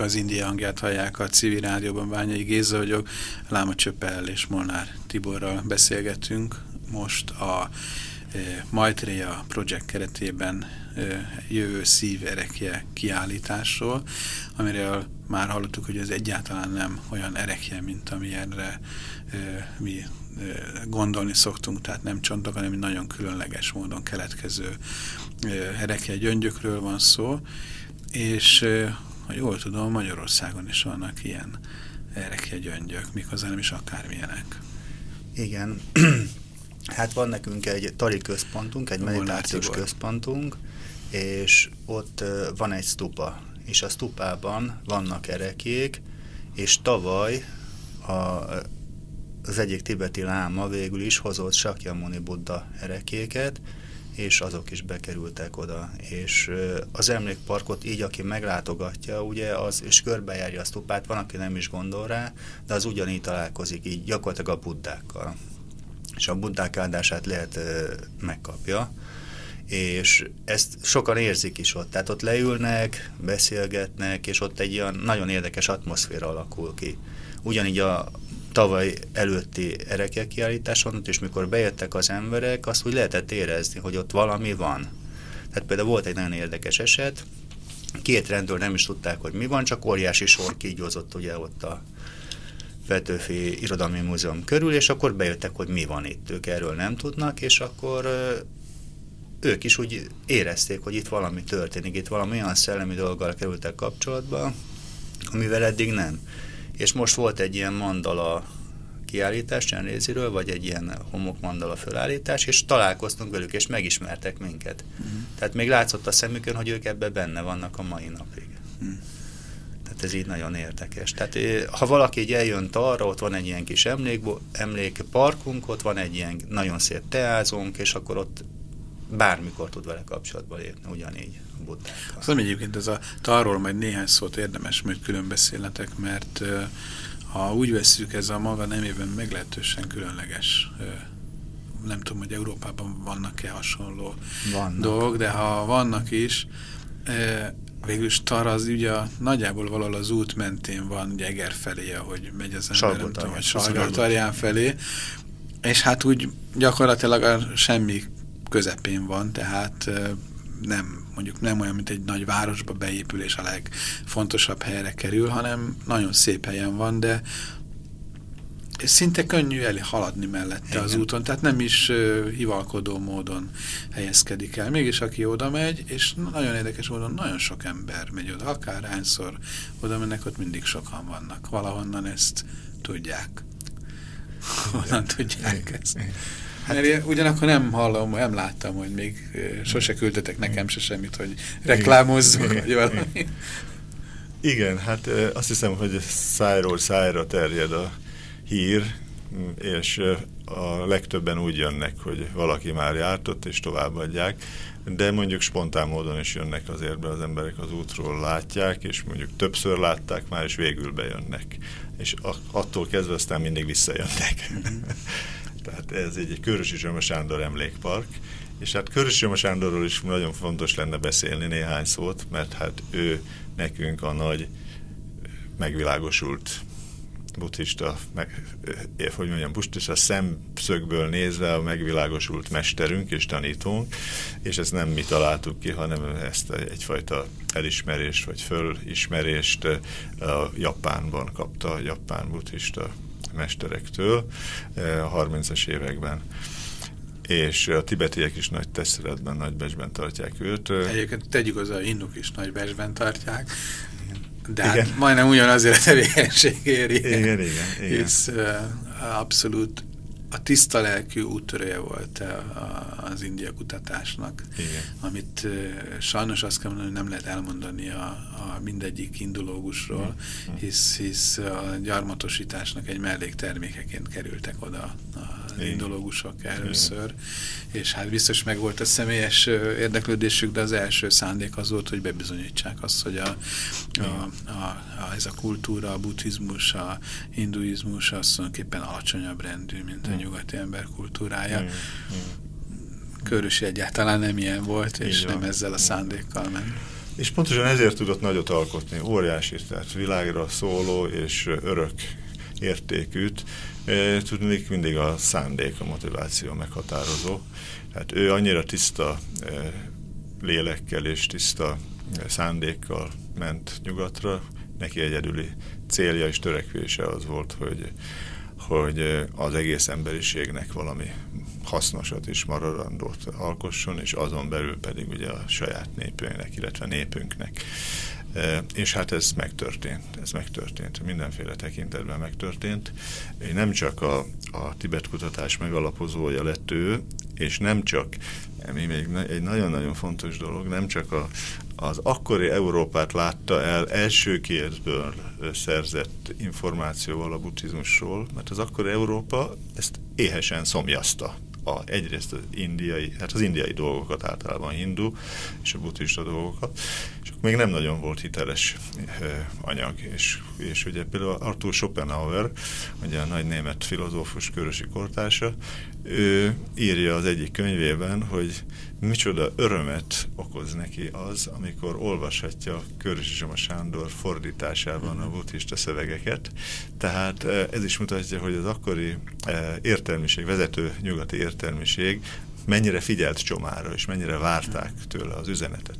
Az India hangját hallják a civil rádióban. Bányai Géza vagyok, Láma Csöppel és Molnár Tiborral beszélgetünk most a e, Maitreya Project keretében e, jövő szív erekje kiállításról, amiről már hallottuk, hogy ez egyáltalán nem olyan erekje, mint amilyenre e, mi e, gondolni szoktunk, tehát nem csontok, hanem nagyon különleges módon keletkező e, erekje gyöngyökről van szó, és e, ha jól tudom, Magyarországon is vannak ilyen erekje gyöngyök, méghozzá nem is akármilyenek. Igen. hát van nekünk egy tari központunk, egy meditációs központunk, és ott van egy stupa, és a stupában vannak erekék, és tavaly a, az egyik tibeti láma végül is hozott Sakyamuni Buddha erekéket, és azok is bekerültek oda. És az emlékparkot így, aki meglátogatja, ugye, az, és körbejárja a stupát, van, aki nem is gondol rá, de az ugyanígy találkozik így gyakorlatilag a buddákkal. És a buddák áldását lehet megkapja és ezt sokan érzik is ott. Tehát ott leülnek, beszélgetnek, és ott egy ilyen nagyon érdekes atmoszféra alakul ki. Ugyanígy a, tavaly előtti erekek kiállításon, és mikor bejöttek az emberek, azt úgy lehetett érezni, hogy ott valami van. Tehát például volt egy nagyon érdekes eset, két rendőr nem is tudták, hogy mi van, csak óriási sor kígyózott ugye ott a Petőfi Irodalmi Múzeum körül, és akkor bejöttek, hogy mi van itt, ők erről nem tudnak, és akkor ők is úgy érezték, hogy itt valami történik, itt valami olyan szellemi dolggal kerültek kapcsolatba, amivel eddig nem. És most volt egy ilyen mandala kiállítás Csenréziről, vagy egy ilyen homokmandala fölállítás, és találkoztunk velük, és megismertek minket. Uh-huh. Tehát még látszott a szemükön, hogy ők ebbe benne vannak a mai napig. Uh-huh. Tehát ez így nagyon érdekes. Tehát ha valaki így eljön arra, ott van egy ilyen kis emlék, emlékparkunk, ott van egy ilyen nagyon szép teázónk, és akkor ott bármikor tud vele kapcsolatba lépni, ugyanígy buddákkal. Azt egyébként ez a tarról majd néhány szót érdemes, hogy külön beszélnetek, mert ha úgy vesszük, ez a maga nemében meglehetősen különleges nem tudom, hogy Európában vannak-e hasonló vannak. dolgok, de ha vannak is, végülis Tar az ugye nagyjából valahol az út mentén van, ugye Eger felé, ahogy megy az ember, nem tudom, vagy Salgótarján felé, és hát úgy gyakorlatilag a semmi közepén van, tehát nem, mondjuk nem olyan, mint egy nagy városba beépül és a legfontosabb helyre kerül, hanem nagyon szép helyen van, de szinte könnyű el haladni mellette Igen. az úton, tehát nem is uh, hivalkodó módon helyezkedik el. Mégis aki oda megy, és nagyon érdekes módon nagyon sok ember megy oda, akárhányszor oda mennek, ott mindig sokan vannak. Valahonnan ezt tudják. Honnan tudják ezt. Hát, Mert én ugyanakkor nem hallom, nem láttam, hogy még sose küldtetek nekem se semmit, hogy reklámozzunk, vagy valami. Igen, hát azt hiszem, hogy szájról szájra terjed a hír, és a legtöbben úgy jönnek, hogy valaki már jártott, és továbbadják, de mondjuk spontán módon is jönnek azért be az emberek az útról, látják, és mondjuk többször látták már, és végül bejönnek. És attól kezdve aztán mindig visszajönnek. Tehát ez egy, egy Körösi Zsöma Sándor emlékpark, és hát Körösi Zsöma Sándorról is nagyon fontos lenne beszélni néhány szót, mert hát ő nekünk a nagy megvilágosult buddhista, meg, hogy mondjam, buddhista szemszögből nézve a megvilágosult mesterünk és tanítónk, és ezt nem mi találtuk ki, hanem ezt egyfajta elismerést vagy fölismerést a Japánban kapta a japán buddhista mesterektől eh, a 30-as években és a tibetiek is nagy teszteletben, nagy becsben tartják őt. Egyébként tegyük az a induk is nagy becsben tartják, de hát igen. majdnem ugyanazért a tevékenység éri. Igen, igen, igen. Hisz uh, abszolút a tiszta lelkű úttörője volt a, az India kutatásnak, Igen. amit sajnos azt kell mondani, hogy nem lehet elmondani a, a mindegyik indulógusról, hisz, hisz a gyarmatosításnak egy melléktermékeként kerültek oda Igen. Indológusok először, Igen. és hát biztos meg volt a személyes érdeklődésük, de az első szándék az volt, hogy bebizonyítsák azt, hogy a, a, a, a, ez a kultúra, a buddhizmus, a hinduizmus az tulajdonképpen alacsonyabb rendű, mint a nyugati ember kultúrája. Körösi egyáltalán nem ilyen volt, és nem ezzel a szándékkal ment. És pontosan ezért tudott nagyot alkotni, óriási, tehát világra szóló és örök értékűt. Tudnék mindig a szándék, a motiváció meghatározó. Tehát ő annyira tiszta lélekkel és tiszta szándékkal ment nyugatra, neki egyedüli célja és törekvése az volt, hogy hogy az egész emberiségnek valami hasznosat és maradandót alkosson, és azon belül pedig ugye a saját népünknek, illetve népünknek. És hát ez megtörtént, ez megtörtént, mindenféle tekintetben megtörtént. Nem csak a, a Tibet kutatás megalapozója lett ő, és nem csak, ami még egy nagyon-nagyon fontos dolog, nem csak a, az akkori Európát látta el első kézből szerzett információval a buddhizmusról, mert az akkori Európa ezt éhesen szomjazta. A, egyrészt az indiai, hát az indiai dolgokat általában hindu, és a buddhista dolgokat, és még nem nagyon volt hiteles e, anyag, és, és ugye például Arthur Schopenhauer, ugye a nagy német filozófus körösi kortársa, ő írja az egyik könyvében, hogy micsoda örömet okoz neki az, amikor olvashatja Körösi Zsoma Sándor fordításában a buddhista szövegeket. Tehát eh, ez is mutatja, hogy az akkori eh, értelmiség, vezető nyugati értelmiség mennyire figyelt Csomára, és mennyire várták tőle az üzenetet.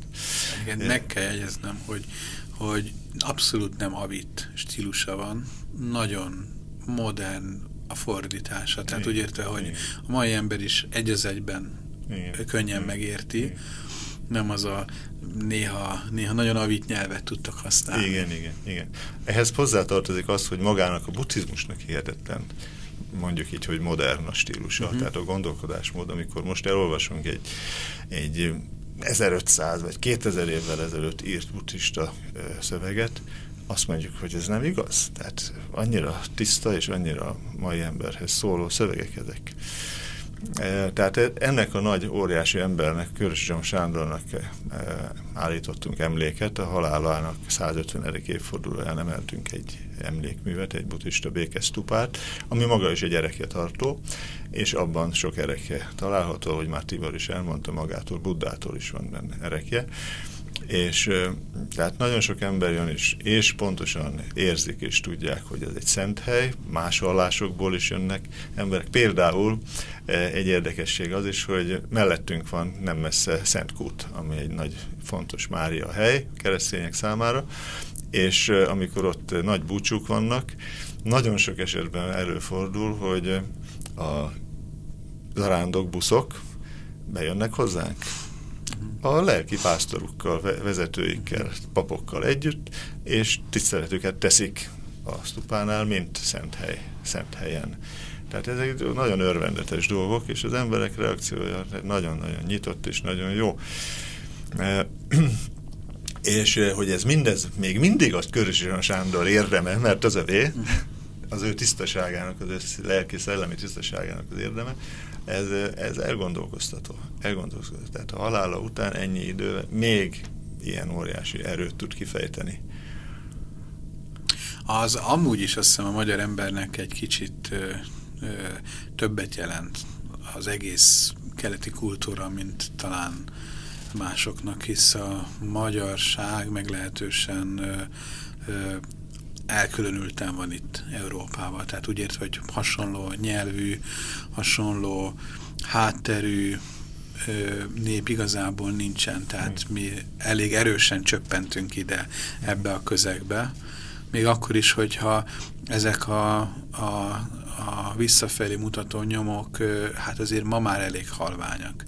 Igen, meg kell jegyeznem, hogy, hogy abszolút nem avit stílusa van, nagyon modern a fordítása. Tehát Igen. úgy értve, hogy Igen. a mai ember is egy az egyben Igen. könnyen Igen. megérti, Igen. nem az a néha, néha nagyon avit nyelvet tudtak használni. Igen, igen, igen. Ehhez hozzátartozik az, hogy magának a buddhizmusnak hihetetlen mondjuk így, hogy modern a stílusa, uh mhm. -huh. tehát a gondolkodásmód, amikor most elolvasunk egy, egy 1500 vagy 2000 évvel ezelőtt írt buddhista szöveget, azt mondjuk, hogy ez nem igaz. Tehát annyira tiszta és annyira mai emberhez szóló szövegek ezek. E, tehát ennek a nagy, óriási embernek, Körös Zsom Sándornak e, állítottunk emléket, a halálának 150. évfordulóján emeltünk egy emlékművet, egy buddhista békesztupát, ami maga is egy erekje tartó, és abban sok erekje található, hogy már Tibor is elmondta, magától, Buddától is van benne erekje és tehát nagyon sok ember jön is, és pontosan érzik és tudják, hogy ez egy szent hely, más vallásokból is jönnek emberek. Például egy érdekesség az is, hogy mellettünk van nem messze Szentkút, ami egy nagy fontos Mária hely keresztények számára, és amikor ott nagy búcsúk vannak, nagyon sok esetben előfordul, hogy a zarándok buszok bejönnek hozzánk, a lelki pásztorukkal, vezetőikkel, papokkal együtt, és tiszteletüket teszik a stupánál, mint szent, hely, szent helyen. Tehát ezek nagyon örvendetes dolgok, és az emberek reakciója nagyon-nagyon nyitott és nagyon jó. E, és e, hogy ez mindez még mindig azt Körösi Sándor érdeme, mert az a vé, az ő tisztaságának, az ő lelki szellemi tisztaságának az érdeme, ez, ez elgondolkoztató. elgondolkoztató. Tehát a halála után ennyi idő még ilyen óriási erőt tud kifejteni. Az amúgy is azt hiszem a magyar embernek egy kicsit ö, ö, többet jelent az egész keleti kultúra, mint talán másoknak, hisz a magyarság meglehetősen ö, ö, elkülönülten van itt Európában. Tehát úgy ért, hogy hasonló nyelvű, hasonló hátterű nép igazából nincsen. Tehát mi elég erősen csöppentünk ide ebbe a közegbe. Még akkor is, hogyha ezek a, a, a visszafelé mutató nyomok, hát azért ma már elég halványak.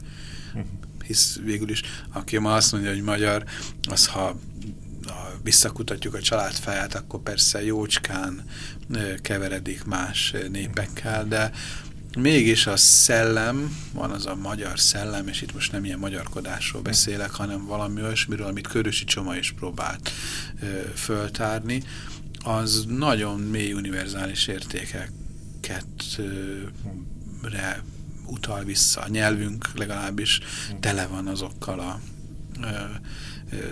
Hisz végül is, aki ma azt mondja, hogy magyar, az ha visszakutatjuk a családfáját, akkor persze jócskán keveredik más népekkel, de mégis a szellem, van az a magyar szellem, és itt most nem ilyen magyarkodásról beszélek, hanem valami olyasmiről, amit Körösi Csoma is próbált föltárni, az nagyon mély univerzális értékeket re utal vissza. A nyelvünk legalábbis tele van azokkal a ö,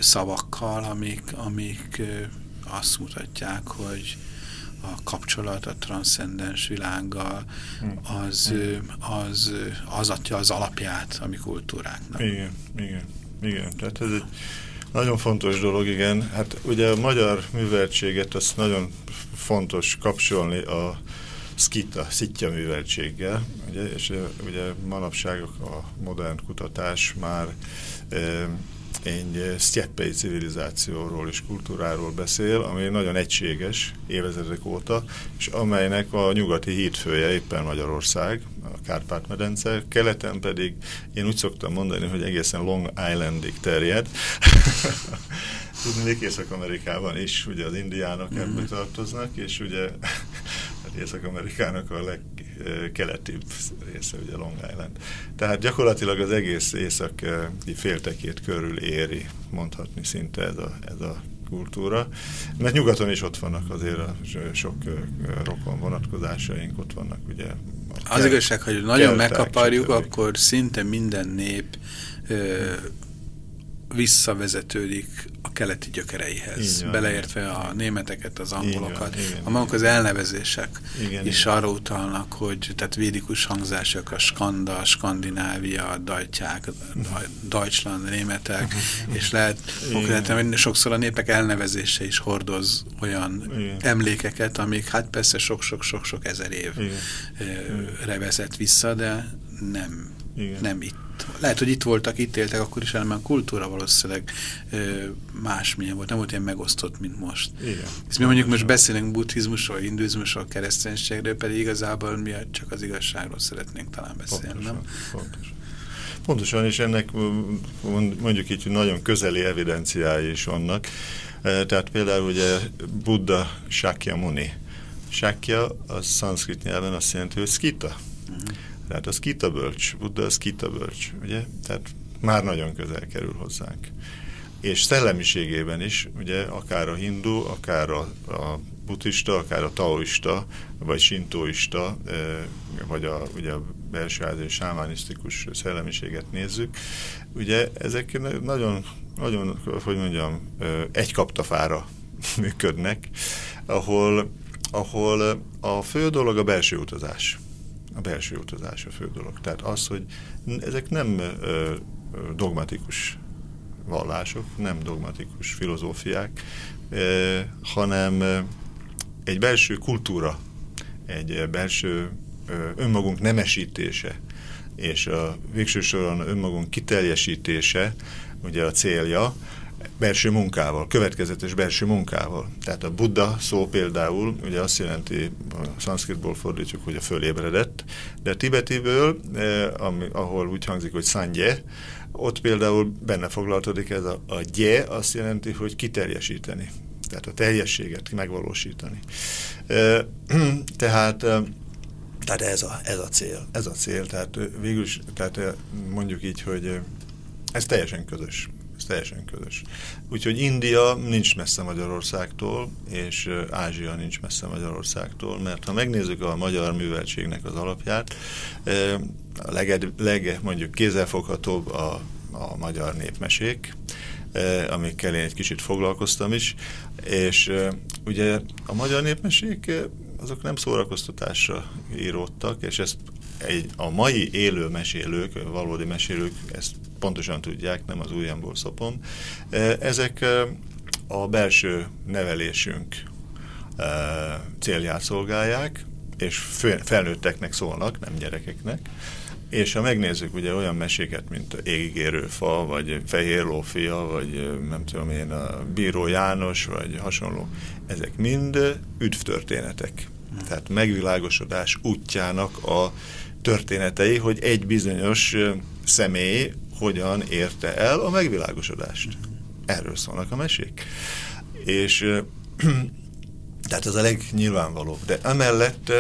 szavakkal, amik, amik azt mutatják, hogy a kapcsolat a transzcendens világgal az, az, az adja az alapját a mi kultúráknak. Igen, igen, igen. Tehát ez egy nagyon fontos dolog, igen. Hát ugye a magyar műveltséget azt nagyon fontos kapcsolni a skita, szitja műveltséggel, ugye, és ugye manapság a modern kutatás már e, egy sztyeppei civilizációról és kultúráról beszél, ami nagyon egységes évezredek óta, és amelynek a nyugati hídfője éppen Magyarország, a Kárpát-medence, keleten pedig én úgy szoktam mondani, hogy egészen Long Islandig terjed. Tudni, Észak-Amerikában is, ugye az indiánok mm -hmm. ebbe tartoznak, és ugye hát Észak-Amerikának a legkeletibb része, ugye Long Island. Tehát gyakorlatilag az egész északi féltekét körül éri, mondhatni szinte ez a, ez a kultúra, mert nyugaton is ott vannak azért a sok rokon vonatkozásaink, ott vannak ugye az igazság, hogy nagyon megkaparjuk, akkor szinte minden nép ö, visszavezetődik keleti gyökereihez, van, beleértve igen. a németeket, az angolokat. Igen, igen, a maguk az elnevezések igen, is igen. arra utalnak, hogy tehát védikus hangzások, a skanda, skandinávia, a dajtyák, a Deutschland, németek, és lehet, hogy sokszor a népek elnevezése is hordoz olyan igen. emlékeket, amik hát persze sok-sok-sok-sok ezer évre vezet vissza, de nem, igen. nem itt lehet, hogy itt voltak, itt éltek, akkor is elmen a kultúra valószínűleg másmilyen volt, nem volt ilyen megosztott, mint most. Igen. Ezt mi mondjuk most beszélünk buddhizmusról, hinduizmusról, kereszténységről, pedig igazából mi csak az igazságról szeretnénk talán beszélni, pontosan, nem? Pontosan. Pontosan, és ennek mondjuk így nagyon közeli evidenciái is vannak. Tehát például ugye Buddha Shakyamuni. Shakya az szanszkrit nyelven azt jelenti, hogy skita. Uh -huh. Tehát az kita bölcs, Buddha az kita bölcs, ugye? Tehát már nagyon közel kerül hozzánk. És szellemiségében is, ugye, akár a hindu, akár a, a buddhista, akár a taoista, vagy sintoista, vagy a, ugye a belső sámánisztikus szellemiséget nézzük, ugye ezek nagyon, nagyon, hogy mondjam, egy kaptafára működnek, ahol, ahol a fő dolog a belső utazás a belső utazás a fő dolog. Tehát az, hogy ezek nem dogmatikus vallások, nem dogmatikus filozófiák, hanem egy belső kultúra, egy belső önmagunk nemesítése, és a végső soron önmagunk kiteljesítése, ugye a célja, belső munkával, következetes belső munkával. Tehát a Buddha szó például, ugye azt jelenti, a szanszkritból fordítjuk, hogy a fölébredett, de a tibetiből, eh, ami, ahol úgy hangzik, hogy szangye, ott például benne foglaltodik ez a, a gye, azt jelenti, hogy kiteljesíteni. Tehát a teljességet megvalósítani. Eh, tehát eh, tehát ez a, ez a cél, ez a cél, tehát végül tehát mondjuk így, hogy ez teljesen közös ez teljesen közös. Úgyhogy India nincs messze Magyarországtól, és Ázsia nincs messze Magyarországtól, mert ha megnézzük a magyar műveltségnek az alapját, a leged, leg, mondjuk kézzelfoghatóbb a, a magyar népmesék, amikkel én egy kicsit foglalkoztam is, és ugye a magyar népmesék azok nem szórakoztatásra íródtak, és ezt egy, a mai élő mesélők, valódi mesélők ezt pontosan tudják, nem az ujjamból szopom. E, ezek e, a belső nevelésünk e, célját szolgálják, és felnőtteknek szólnak, nem gyerekeknek. És ha megnézzük ugye olyan meséket, mint Égigérő fa, vagy Fehér lófia, vagy nem tudom én, a Bíró János, vagy hasonló, ezek mind üdvtörténetek. Tehát megvilágosodás útjának a történetei, hogy egy bizonyos személy hogyan érte el a megvilágosodást. Erről szólnak a mesék. És tehát ez a legnyilvánvalóbb. De emellett,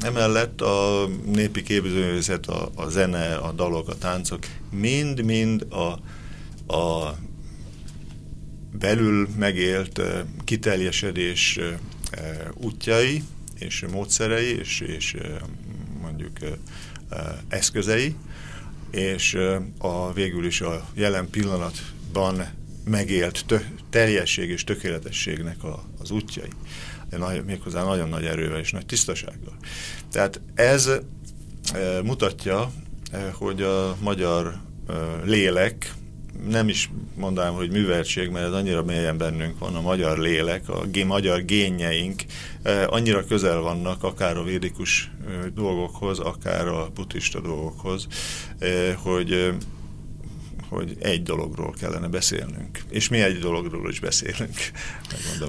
emellett a népi képzőművészet, a, a zene, a dalok, a táncok mind-mind a, a belül megélt kiteljesedés útjai és módszerei és, és mondjuk eszközei, és a végül is a jelen pillanatban megélt tö, teljesség és tökéletességnek a, az útjai. Nagy, méghozzá nagyon nagy erővel és nagy tisztasággal. Tehát ez e, mutatja, e, hogy a magyar e, lélek, nem is mondanám, hogy műveltség, mert ez annyira mélyen bennünk van, a magyar lélek, a magyar génjeink annyira közel vannak akár a védikus dolgokhoz, akár a buddhista dolgokhoz, hogy hogy egy dologról kellene beszélnünk. És mi egy dologról is beszélünk.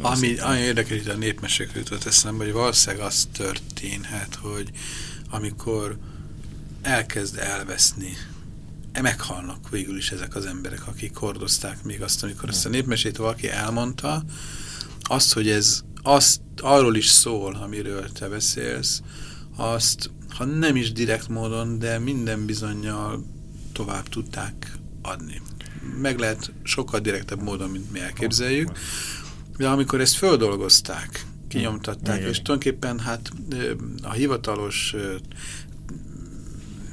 Ami, ami érdekes, hogy a népmesékről jutott eszembe, hogy valószínűleg az történhet, hogy amikor elkezd elveszni, meghalnak végül is ezek az emberek, akik hordozták még azt, amikor ezt a népmesét valaki elmondta, azt, hogy ez azt, arról is szól, amiről te beszélsz, azt, ha nem is direkt módon, de minden bizonyal tovább tudták adni. Meg lehet sokkal direktebb módon, mint mi elképzeljük, de amikor ezt földolgozták, kinyomtatták, és tulajdonképpen hát a hivatalos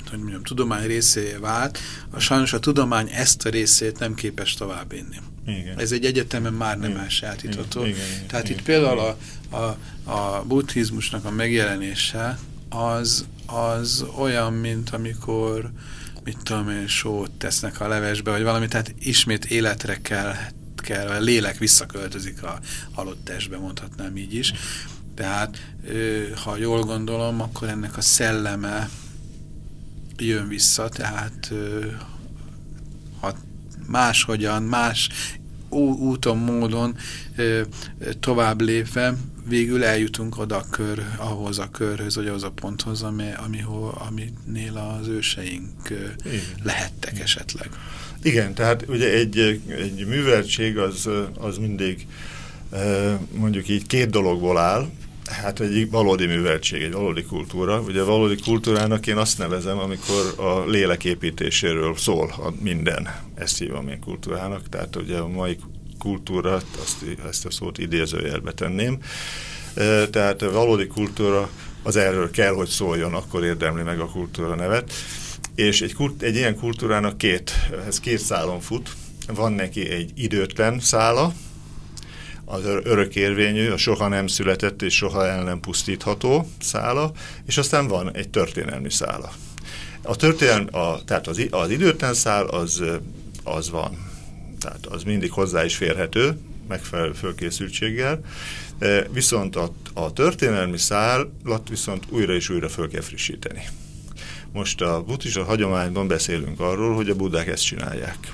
hogy mondjam, tudomány részévé vált, a sajnos a tudomány ezt a részét nem képes továbbvinni. Igen. Ez egy egyetemen már nem elsajátítható. Tehát igen, itt például a, a, a buddhizmusnak a megjelenése az, az olyan, mint amikor mit tudom én, sót tesznek a levesbe, vagy valami, tehát ismét életre kell, kell a lélek visszaköltözik a halott testbe, mondhatnám így is. Tehát, ha jól gondolom, akkor ennek a szelleme jön vissza, tehát máshogyan, más úton, módon tovább lépve végül eljutunk oda a kör, ahhoz a körhöz, vagy ahhoz a ponthoz, ami, amihol, aminél az őseink Igen. lehettek esetleg. Igen, tehát ugye egy, egy műveltség az, az mindig mondjuk így két dologból áll, Hát egy valódi műveltség, egy valódi kultúra. Ugye a valódi kultúrának én azt nevezem, amikor a léleképítéséről szól a minden. Ezt hívom én kultúrának. Tehát ugye a mai kultúra, azt, ezt a szót idézőjelbe tenném. Tehát a valódi kultúra az erről kell, hogy szóljon, akkor érdemli meg a kultúra nevet. És egy, kult, egy ilyen kultúrának két, ez két szálon fut. Van neki egy időtlen szála, az örökérvényű, a soha nem született és soha el nem pusztítható szála, és aztán van egy történelmi szála. A történelmi, a, tehát az, az időtlen szál az, az van, tehát az mindig hozzá is férhető, megfelelő fölkészültséggel, viszont a, a történelmi szállat viszont újra és újra föl kell frissíteni. Most a buddhista hagyományban beszélünk arról, hogy a buddák ezt csinálják.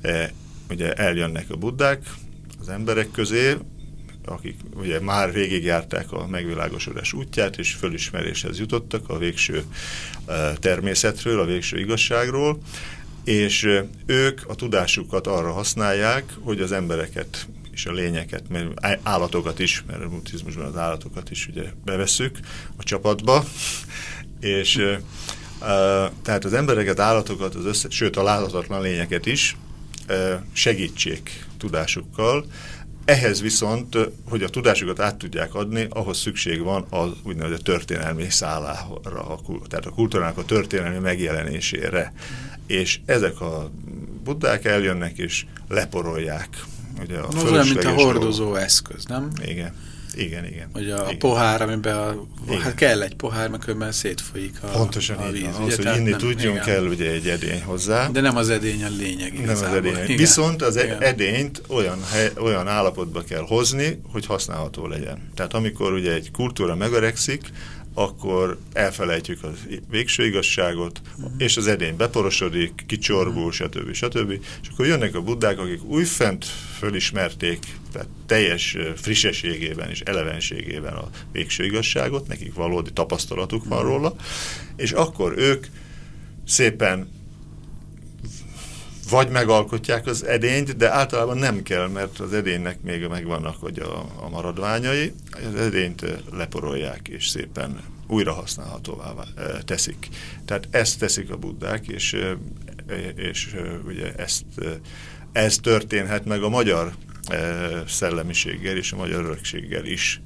E, ugye eljönnek a buddák, az emberek közé, akik ugye már végigjárták a megvilágosodás útját, és fölismeréshez jutottak a végső természetről, a végső igazságról, és ők a tudásukat arra használják, hogy az embereket és a lényeket, mert állatokat is, mert a buddhizmusban az állatokat is ugye bevesszük a csapatba, és uh, tehát az embereket, állatokat, az össze, sőt a láthatatlan lényeket is segítsék tudásukkal. Ehhez viszont, hogy a tudásukat át tudják adni, ahhoz szükség van az úgynevezett történelmi szállára, tehát a kultúrának a történelmi megjelenésére. És ezek a buddák eljönnek és leporolják ugye a Az olyan, mint a hordozó dolog. eszköz, nem? Igen. Igen, igen. Hogy a igen. pohár, amiben a, hát kell egy pohár, mert különben szétfolyik a, Pontosan a víz. Ahhoz, hogy inni tudjunk, igen. kell ugye egy edény hozzá. De nem az edény a lényeg. Nem az edény. Igen. Viszont az igen. edényt olyan, hely, olyan állapotba kell hozni, hogy használható legyen. Tehát amikor ugye egy kultúra megöregszik, akkor elfelejtjük a végső igazságot, uh -huh. és az edény beporosodik, kicsorbul, uh -huh. stb. stb. És akkor jönnek a buddák, akik újfent fölismerték, tehát teljes frissességében és elevenségében a végső igazságot, nekik valódi tapasztalatuk van róla, és akkor ők szépen vagy megalkotják az edényt, de általában nem kell, mert az edénynek még megvannak hogy a, a maradványai, az edényt leporolják, és szépen újra használhatóvá teszik. Tehát ezt teszik a buddák, és, és ugye ezt, ez történhet meg a magyar szellemiséggel és a magyar örökséggel is.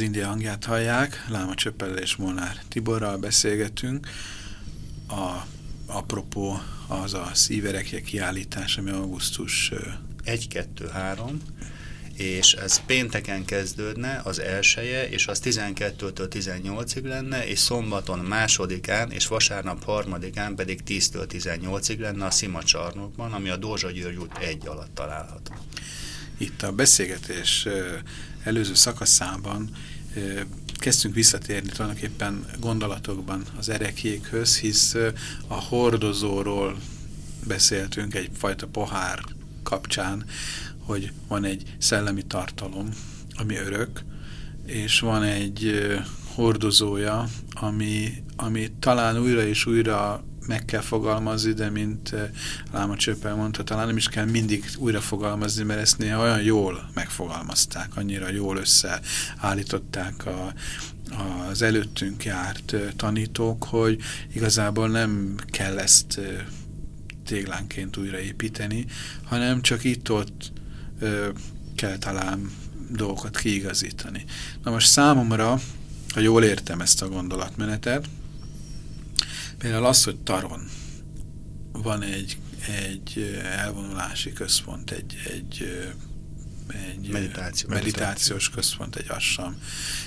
Az India hangját hallják, Láma Csöppel és Molnár Tiborral beszélgetünk. A, apropó az a szíverekje kiállítás, ami augusztus 1-2-3, és ez pénteken kezdődne az elsője, és az 12-től 18-ig lenne, és szombaton másodikán, és vasárnap harmadikán pedig 10-től 18-ig lenne a Szima csarnokban, ami a Dózsa György út 1 alatt található. Itt a beszélgetés előző szakaszában kezdtünk visszatérni tulajdonképpen gondolatokban az erekékhöz, hisz a hordozóról beszéltünk egyfajta pohár kapcsán, hogy van egy szellemi tartalom, ami örök, és van egy hordozója, ami, ami talán újra és újra meg kell fogalmazni, de mint Láma Csöppel mondta, talán nem is kell mindig újra fogalmazni, mert ezt néha olyan jól megfogalmazták, annyira jól összeállították a, az előttünk járt tanítók, hogy igazából nem kell ezt téglánként újraépíteni, hanem csak itt-ott kell talán dolgokat kiigazítani. Na most számomra, ha jól értem ezt a gondolatmenetet, például az, hogy Taron van egy, egy elvonulási központ, egy, egy, egy Meditáció, meditációs központ, egy assam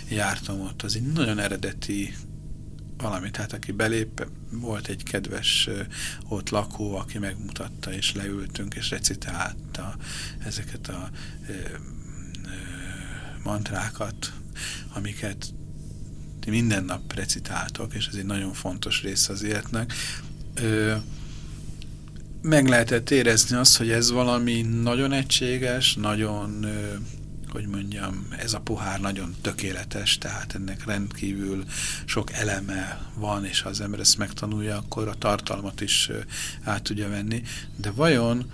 jártam ott, az egy nagyon eredeti valami, tehát aki belép, volt egy kedves ott lakó, aki megmutatta, és leültünk, és recitálta ezeket a ö, ö, mantrákat, amiket minden nap recitáltok, és ez egy nagyon fontos része az életnek. Ö, meg lehetett érezni azt, hogy ez valami nagyon egységes, nagyon hogy mondjam, ez a pohár nagyon tökéletes, tehát ennek rendkívül sok eleme van, és ha az ember ezt megtanulja, akkor a tartalmat is át tudja venni. De vajon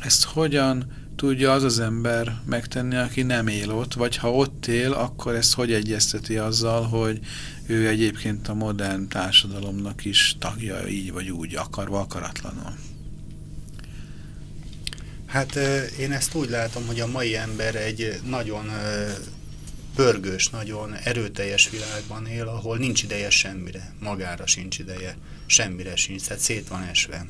ezt hogyan tudja az az ember megtenni, aki nem él ott, vagy ha ott él, akkor ezt hogy egyezteti azzal, hogy ő egyébként a modern társadalomnak is tagja így vagy úgy, akarva akaratlanul? Hát én ezt úgy látom, hogy a mai ember egy nagyon pörgős, nagyon erőteljes világban él, ahol nincs ideje semmire, magára sincs ideje, semmire sincs, tehát szét van esve.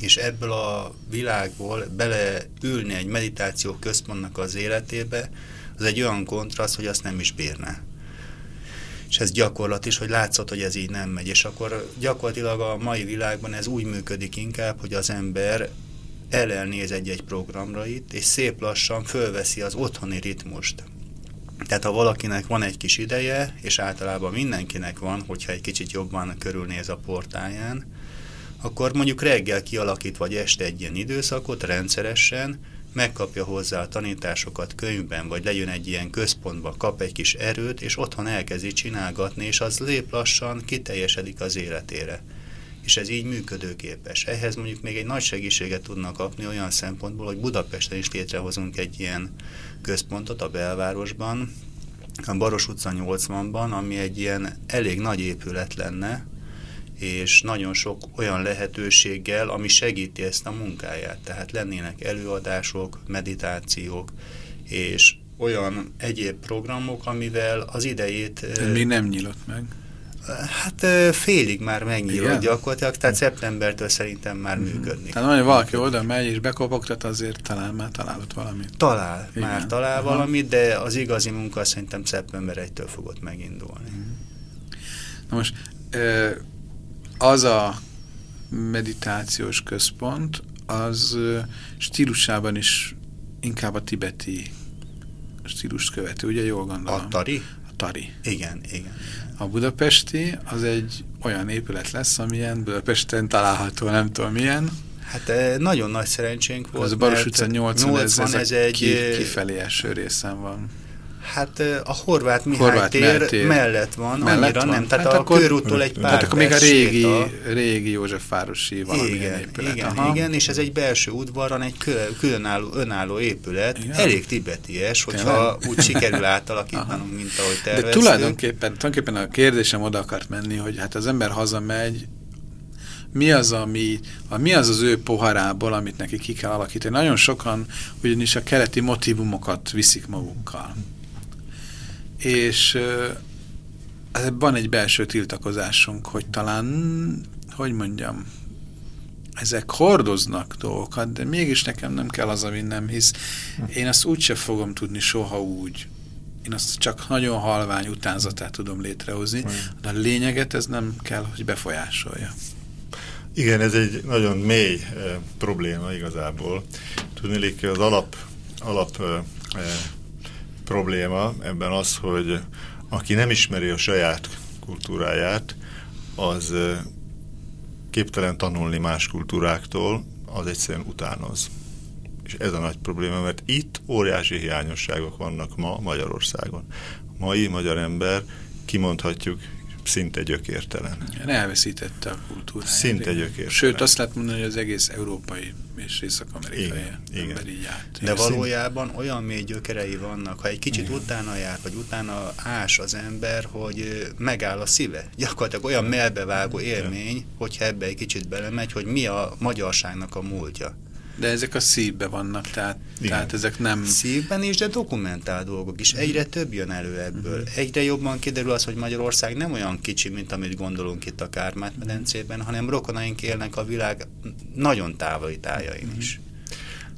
És ebből a világból beleülni egy meditáció központnak az életébe, az egy olyan kontraszt, hogy azt nem is bírná. És ez gyakorlat is, hogy látszott, hogy ez így nem megy. És akkor gyakorlatilag a mai világban ez úgy működik inkább, hogy az ember elelnéz egy-egy programra itt, és szép lassan fölveszi az otthoni ritmust. Tehát ha valakinek van egy kis ideje, és általában mindenkinek van, hogyha egy kicsit jobban körülnéz a portáján, akkor mondjuk reggel kialakít, vagy este egy ilyen időszakot rendszeresen, megkapja hozzá a tanításokat könyvben, vagy lejön egy ilyen központba, kap egy kis erőt, és otthon elkezdi csinálgatni, és az lép lassan kiteljesedik az életére és ez így működőképes. Ehhez mondjuk még egy nagy segítséget tudnak kapni olyan szempontból, hogy Budapesten is létrehozunk egy ilyen központot a belvárosban, a Baros utca 80-ban, ami egy ilyen elég nagy épület lenne, és nagyon sok olyan lehetőséggel, ami segíti ezt a munkáját. Tehát lennének előadások, meditációk, és olyan egyéb programok, amivel az idejét... Mi nem nyílt meg? Hát félig már megnyílt gyakorlatilag, tehát szeptembertől szerintem már mm -hmm. működni. Tehát hogy valaki oda megy és bekopogtat, azért talán már találott valamit. Talál, Igen. már talál Aha. valamit, de az igazi munka szerintem szeptember 1-től fogott megindulni. Mm. Na most az a meditációs központ, az stílusában is inkább a tibeti stílust követő, ugye jól gondolom? A tari? A tari. Igen, igen. A budapesti az egy olyan épület lesz, amilyen Budapesten található, nem tudom milyen. Hát eh, nagyon nagy szerencsénk volt. Az a Baros utca 80, 80 ez, ez, egy eh, kifelé eső részen van. Hát a Horváth Mihály Horváth tér, tér mellett van, mellett annyira van. nem, tehát hát a akkor, körúttól egy pár Tehát akkor még a régi, a... régi Józsefvárosi valamilyen igen, épület. Igen, Aha. igen, és ez egy belső udvaron egy különálló, önálló épület, igen. elég tibeties, hogyha Tényleg? úgy sikerül átalakítanunk, mint ahogy terveztük. De tulajdonképpen, tulajdonképpen a kérdésem oda akart menni, hogy hát az ember hazamegy, mi az, ami, a, mi az az ő poharából, amit neki ki kell alakítani. Nagyon sokan ugyanis a keleti motivumokat viszik magukkal És van egy belső tiltakozásunk, hogy talán, hogy mondjam, ezek hordoznak dolgokat, de mégis nekem nem kell az, ami nem hisz. Én azt úgyse fogom tudni soha úgy. Én azt csak nagyon halvány utánzatát tudom létrehozni, de a lényeget ez nem kell, hogy befolyásolja. Igen, ez egy nagyon mély e, probléma igazából. Tudni, az alap, alap e, probléma ebben az, hogy aki nem ismeri a saját kultúráját, az képtelen tanulni más kultúráktól, az egyszerűen utánoz. És ez a nagy probléma, mert itt óriási hiányosságok vannak ma Magyarországon. A mai magyar ember kimondhatjuk szinte gyökértelen. Elveszítette a kultúráját. Szinte gyökértelen. Sőt, azt lehet mondani, hogy az egész európai és észak-amerikai ember így járt. De valójában olyan mély gyökerei vannak, ha egy kicsit igen. utána jár, vagy utána ás az ember, hogy megáll a szíve. Gyakorlatilag olyan melbevágó élmény, hogyha ebbe egy kicsit belemegy, hogy mi a magyarságnak a múltja. De ezek a szívbe vannak, tehát, tehát ezek nem... Szívben is, de dokumentált dolgok is. Egyre több jön elő ebből. Uh-huh. Egyre jobban kiderül az, hogy Magyarország nem olyan kicsi, mint amit gondolunk itt a Kármát-medencében, hanem rokonaink élnek a világ nagyon távoli tájain is.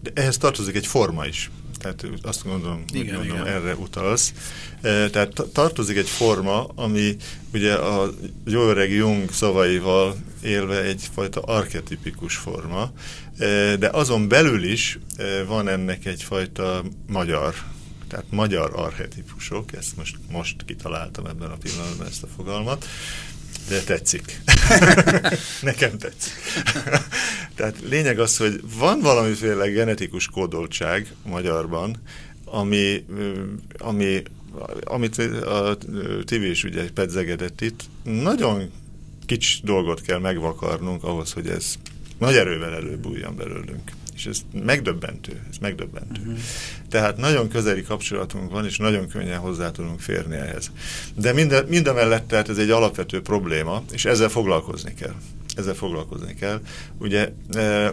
De ehhez tartozik egy forma is. Tehát azt gondolom, igen, mondom, igen. erre utalsz. E, tehát tartozik egy forma, ami ugye a jó öreg Jung szavaival élve egyfajta arketipikus forma, de azon belül is van ennek egyfajta magyar, tehát magyar arhetipusok, ezt most, most kitaláltam ebben a pillanatban ezt a fogalmat, de tetszik. Nekem tetszik. tehát lényeg az, hogy van valamiféle genetikus kódoltság magyarban, ami, ami amit a TV is ugye pedzegedett itt, nagyon kicsi dolgot kell megvakarnunk ahhoz, hogy ez nagy erővel előbújjan belőlünk. És ez megdöbbentő, ez megdöbbentő. Uh-huh. Tehát nagyon közeli kapcsolatunk van, és nagyon könnyen hozzá tudunk férni ehhez. De mind, mind a mellett, tehát ez egy alapvető probléma, és ezzel foglalkozni kell. Ezzel foglalkozni kell. Ugye, e, e,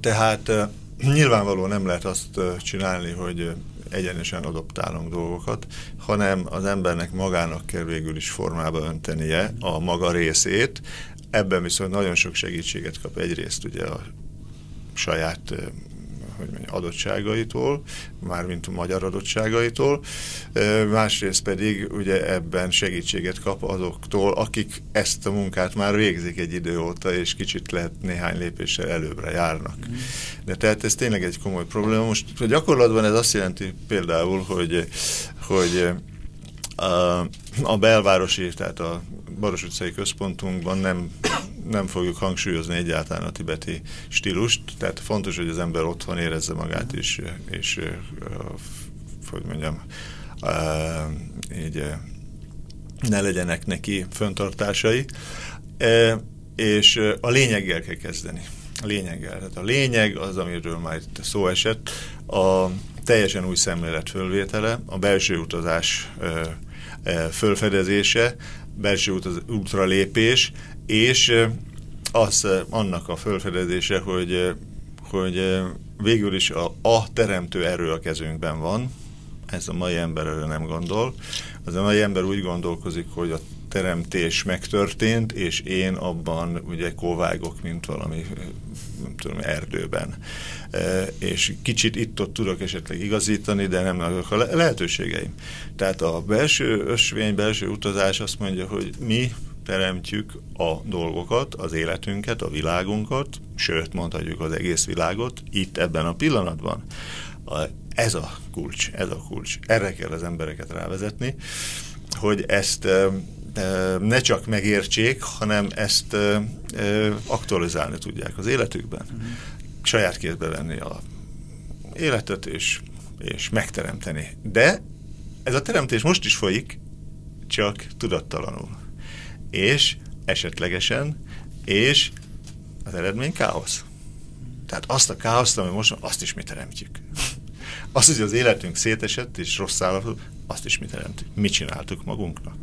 tehát e, nyilvánvaló nem lehet azt csinálni, hogy egyenesen adoptálunk dolgokat, hanem az embernek magának kell végül is formába öntenie a maga részét, Ebben viszont nagyon sok segítséget kap egyrészt ugye a saját hogy mondjam, adottságaitól, mármint a magyar adottságaitól, másrészt pedig ugye ebben segítséget kap azoktól, akik ezt a munkát már végzik egy idő óta, és kicsit lehet néhány lépéssel előbbre járnak. Mm. De tehát ez tényleg egy komoly probléma. Most a gyakorlatban ez azt jelenti például, hogy, hogy a, belvárosi, tehát a Baros utcai központunkban nem, nem fogjuk hangsúlyozni egyáltalán a tibeti stílust, tehát fontos, hogy az ember otthon érezze magát, és, és hogy mondjam, így ne legyenek neki föntartásai, és a lényeggel kell kezdeni. A lényeggel. Tehát a lényeg az, amiről már itt szó esett, a teljesen új szemlélet fölvétele, a belső utazás fölfedezése, belső utaz, útra lépés, és az annak a fölfedezése, hogy, hogy végül is a, a teremtő erő a kezünkben van, ez a mai ember erre nem gondol. Az a mai ember úgy gondolkozik, hogy a teremtés megtörtént, és én abban ugye kovágok, mint valami nem tudom, erdőben. És kicsit itt-ott tudok esetleg igazítani, de nem nagyok a lehetőségeim. Tehát a belső ösvény, belső utazás azt mondja, hogy mi teremtjük a dolgokat, az életünket, a világunkat, sőt mondhatjuk az egész világot itt ebben a pillanatban. A, ez a kulcs, ez a kulcs. Erre kell az embereket rávezetni, hogy ezt ne csak megértsék, hanem ezt aktualizálni tudják az életükben. Uh-huh. Saját kézbe venni a életet és, és megteremteni. De ez a teremtés most is folyik, csak tudattalanul. És esetlegesen, és az eredmény káosz. Tehát azt a káoszt, ami most azt is mi teremtjük. Azt, hogy az életünk szétesett és rossz állapot, azt is mi teremtük. Mit csináltuk magunknak?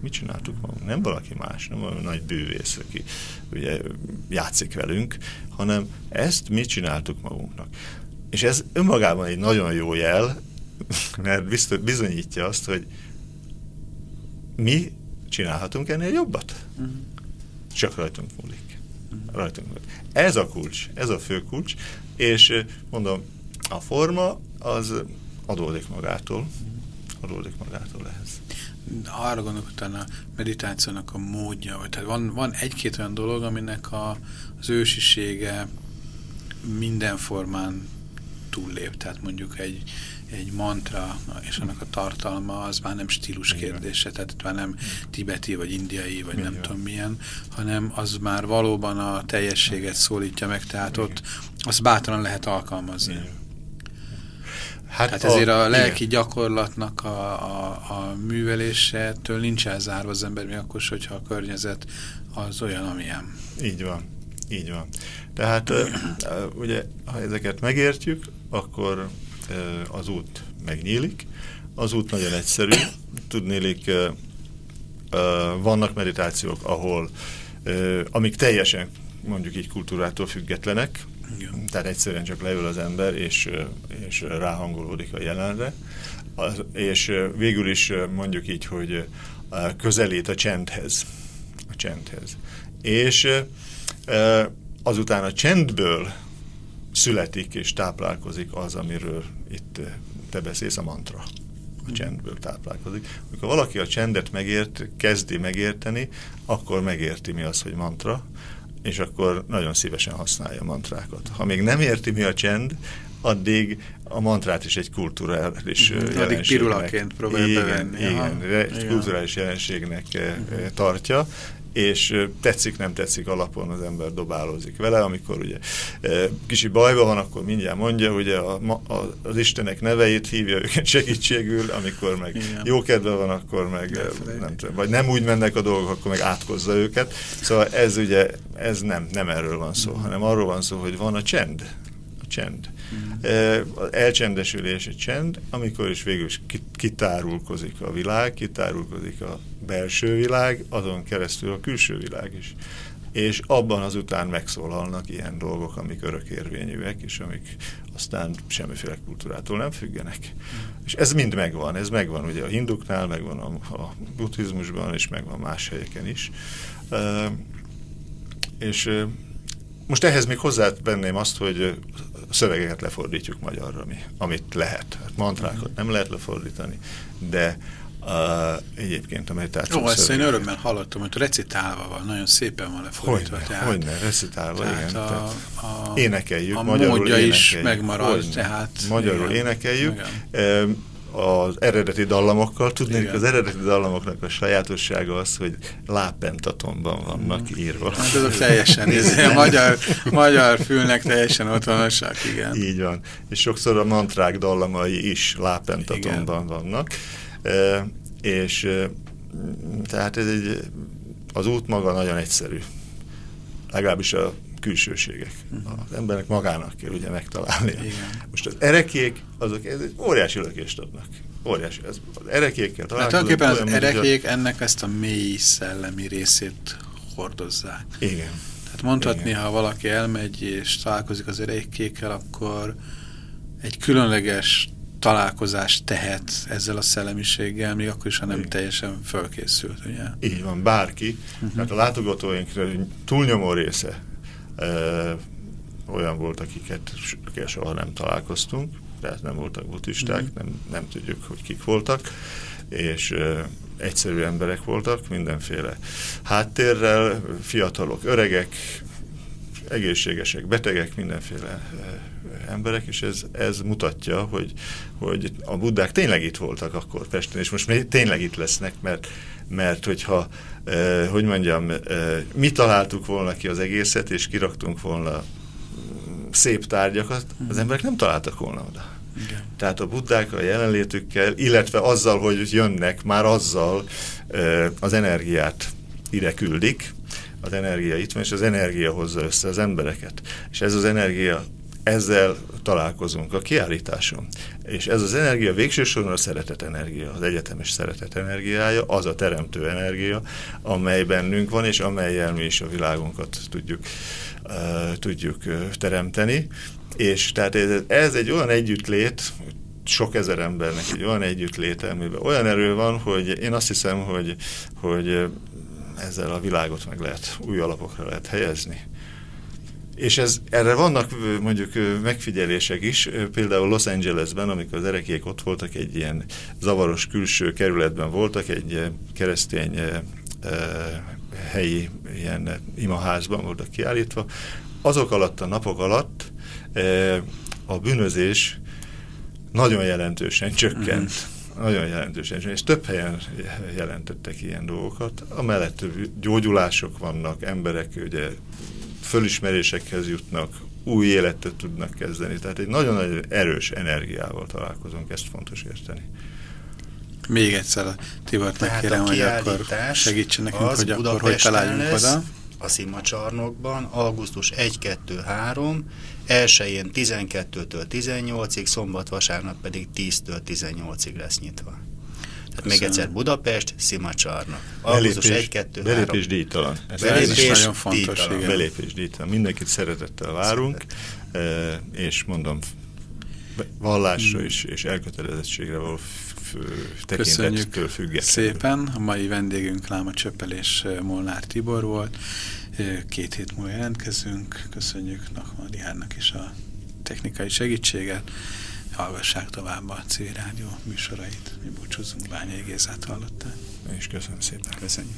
Mit csináltuk magunk? Nem valaki más, nem valami nagy bűvész, aki ugye játszik velünk, hanem ezt mi csináltuk magunknak. És ez önmagában egy nagyon jó jel, mert bizonyítja azt, hogy mi csinálhatunk ennél jobbat. Uh-huh. Csak rajtunk múlik. Uh-huh. Rajtunk múlik. Ez a kulcs, ez a fő kulcs, és mondom, a forma az adódik magától, adódik magától ehhez. Arra gondolok, hogy a meditációnak a módja, vagy tehát van, van egy-két olyan dolog, aminek a, az ősisége minden formán túllép, tehát mondjuk egy, egy mantra és annak a tartalma az már nem stílus kérdése, tehát már nem tibeti, vagy indiai, vagy nem tudom milyen, hanem az már valóban a teljességet szólítja meg, tehát ott azt bátran lehet alkalmazni. Igen. Hát Tehát ezért a, a lelki igen. gyakorlatnak a, a, a művelésétől nincs elzárva az ember, mi akkor, hogyha a környezet az olyan, amilyen. Így van, így van. Tehát ugye, ha ezeket megértjük, akkor az út megnyílik. Az út nagyon egyszerű. Tudnélik, vannak meditációk, ahol amik teljesen mondjuk így kultúrától függetlenek, igen. Tehát egyszerűen csak leül az ember, és, és ráhangolódik a jelenre, és végül is mondjuk így, hogy közelít a csendhez. A csendhez. És azután a csendből születik és táplálkozik az, amiről itt te beszélsz, a mantra. A csendből táplálkozik. Amikor valaki a csendet megért, kezdi megérteni, akkor megérti mi az, hogy mantra, és akkor nagyon szívesen használja a mantrákat. Ha még nem érti, mi a csend, addig a mantrát is egy kulturális mm, jelenségnek. Addig pirulaként próbálja igen, bevenni. Igen, igen, egy igen. kulturális jelenségnek mm. tartja, és tetszik, nem tetszik alapon az ember dobálózik vele, amikor ugye kicsi bajban van, akkor mindjárt mondja, ugye a, a, az Istenek neveit hívja őket segítségül, amikor meg Igen. jó kedve van, akkor meg nem tudom, vagy nem úgy mennek a dolgok, akkor meg átkozza őket. Szóval ez ugye, ez nem, nem erről van szó, mm. hanem arról van szó, hogy van a csend, csend. Elcsendesülés egy csend, amikor is végül is kitárulkozik a világ, kitárulkozik a belső világ, azon keresztül a külső világ is. És abban azután megszólalnak ilyen dolgok, amik örökérvényűek, és amik aztán semmiféle kultúrától nem függenek. Mm. És ez mind megvan, ez megvan ugye a hinduknál, megvan a, a buddhizmusban, és megvan más helyeken is. Uh, és most ehhez még hozzávenném azt, hogy szövegeket lefordítjuk magyarra, mi, amit lehet. Hát mantrákat nem lehet lefordítani, de uh, egyébként a meditáció Jó, ezt én örömmel hallottam, hogy recitálva van, nagyon szépen van lefordítva. Hogyne, tehát, hogyne recitálva, tehát igen. A, tehát a, énekeljük, a magyarul módja énekeljük. is megmarad, hogyne, tehát... Magyarul igen, énekeljük. Igen az eredeti dallamokkal. Tudni, hogy az eredeti dallamoknak a sajátossága az, hogy lápentatomban vannak mm. írva. Hát azok teljesen, ez a magyar, magyar fülnek teljesen otthonosak, igen. Így van. És sokszor a mantrák dallamai is lápentatomban vannak. E, és e, tehát ez egy, az út maga nagyon egyszerű. Legalábbis a külsőségek. Az embernek magának kell ugye megtalálni. Most az erekék, azok ez egy óriási lökést adnak. Óriási. Ez, az erekékkel találkozunk. Tulajdonképpen az erekék a... ennek ezt a mély szellemi részét hordozzák. Igen. Tehát mondhatni, Igen. ha valaki elmegy és találkozik az erekékkel, akkor egy különleges találkozást tehet ezzel a szellemiséggel, még akkor is, ha nem Igen. teljesen fölkészült. Ugye? Így van, bárki. Uh mhm. -huh. Tehát a látogatóink túlnyomó része olyan volt, akiket soha nem találkoztunk, tehát nem voltak buddhisták, mm. nem, nem tudjuk, hogy kik voltak, és ö, egyszerű emberek voltak, mindenféle háttérrel, fiatalok, öregek, egészségesek, betegek, mindenféle emberek, és ez, ez mutatja, hogy, hogy a buddák tényleg itt voltak akkor Pesten, és most tényleg itt lesznek, mert, mert hogyha, hogy mondjam, eh, mi találtuk volna ki az egészet, és kiraktunk volna szép tárgyakat, az mhm. emberek nem találtak volna oda. Igen. Tehát a buddák a jelenlétükkel, illetve azzal, hogy jönnek, már azzal eh, az energiát ide küldik, az energia itt van, és az energia hozza össze az embereket. És ez az energia ezzel találkozunk a kiállításon. És ez az energia végső a szeretet energia, az egyetemes szeretet energiája, az a teremtő energia, amely bennünk van, és amelyel mi is a világunkat tudjuk, uh, tudjuk teremteni. És tehát ez, ez egy olyan együttlét, sok ezer embernek egy olyan együttléte, amiben olyan erő van, hogy én azt hiszem, hogy, hogy ezzel a világot meg lehet, új alapokra lehet helyezni. És ez, erre vannak mondjuk megfigyelések is, például Los Angelesben, amikor az erekék ott voltak, egy ilyen zavaros külső kerületben voltak, egy keresztény helyi ilyen imaházban voltak kiállítva, azok alatt a napok alatt a bűnözés nagyon jelentősen csökkent. Mm. Nagyon jelentősen, és több helyen jelentettek ilyen dolgokat. Amellett gyógyulások vannak, emberek ugye fölismerésekhez jutnak, új életet tudnak kezdeni. Tehát egy nagyon-nagyon erős energiával találkozunk, ezt fontos érteni. Még egyszer a Tibort megkérem, hogy akkor segítsen nekünk, hogy akkor hogy találjunk lesz, oda. A Szimacsarnokban, augusztus 1-2-3, elsőjén 12-től 18-ig, szombat-vasárnap pedig 10-től 18-ig lesz nyitva. Tehát még egyszer Budapest, Szimacsarnak. Augusztus 1 2 Belépés díjtalan. Ez belépés is nagyon fontos. Díjtalan. Belépés díjtalan. Mindenkit szeretettel várunk, Szeretet. és mondom, vallásra és, és elkötelezettségre való tekintettől függetlenül. szépen. A mai vendégünk Láma Csöppel és Molnár Tibor volt. Két hét múlva jelentkezünk. Köszönjük Nakmadiárnak is a technikai segítséget. Hallgassák tovább a civil rádió műsorait. Mi búcsúzunk, Bányai Gézát hallották. És köszönöm szépen. Köszönjük.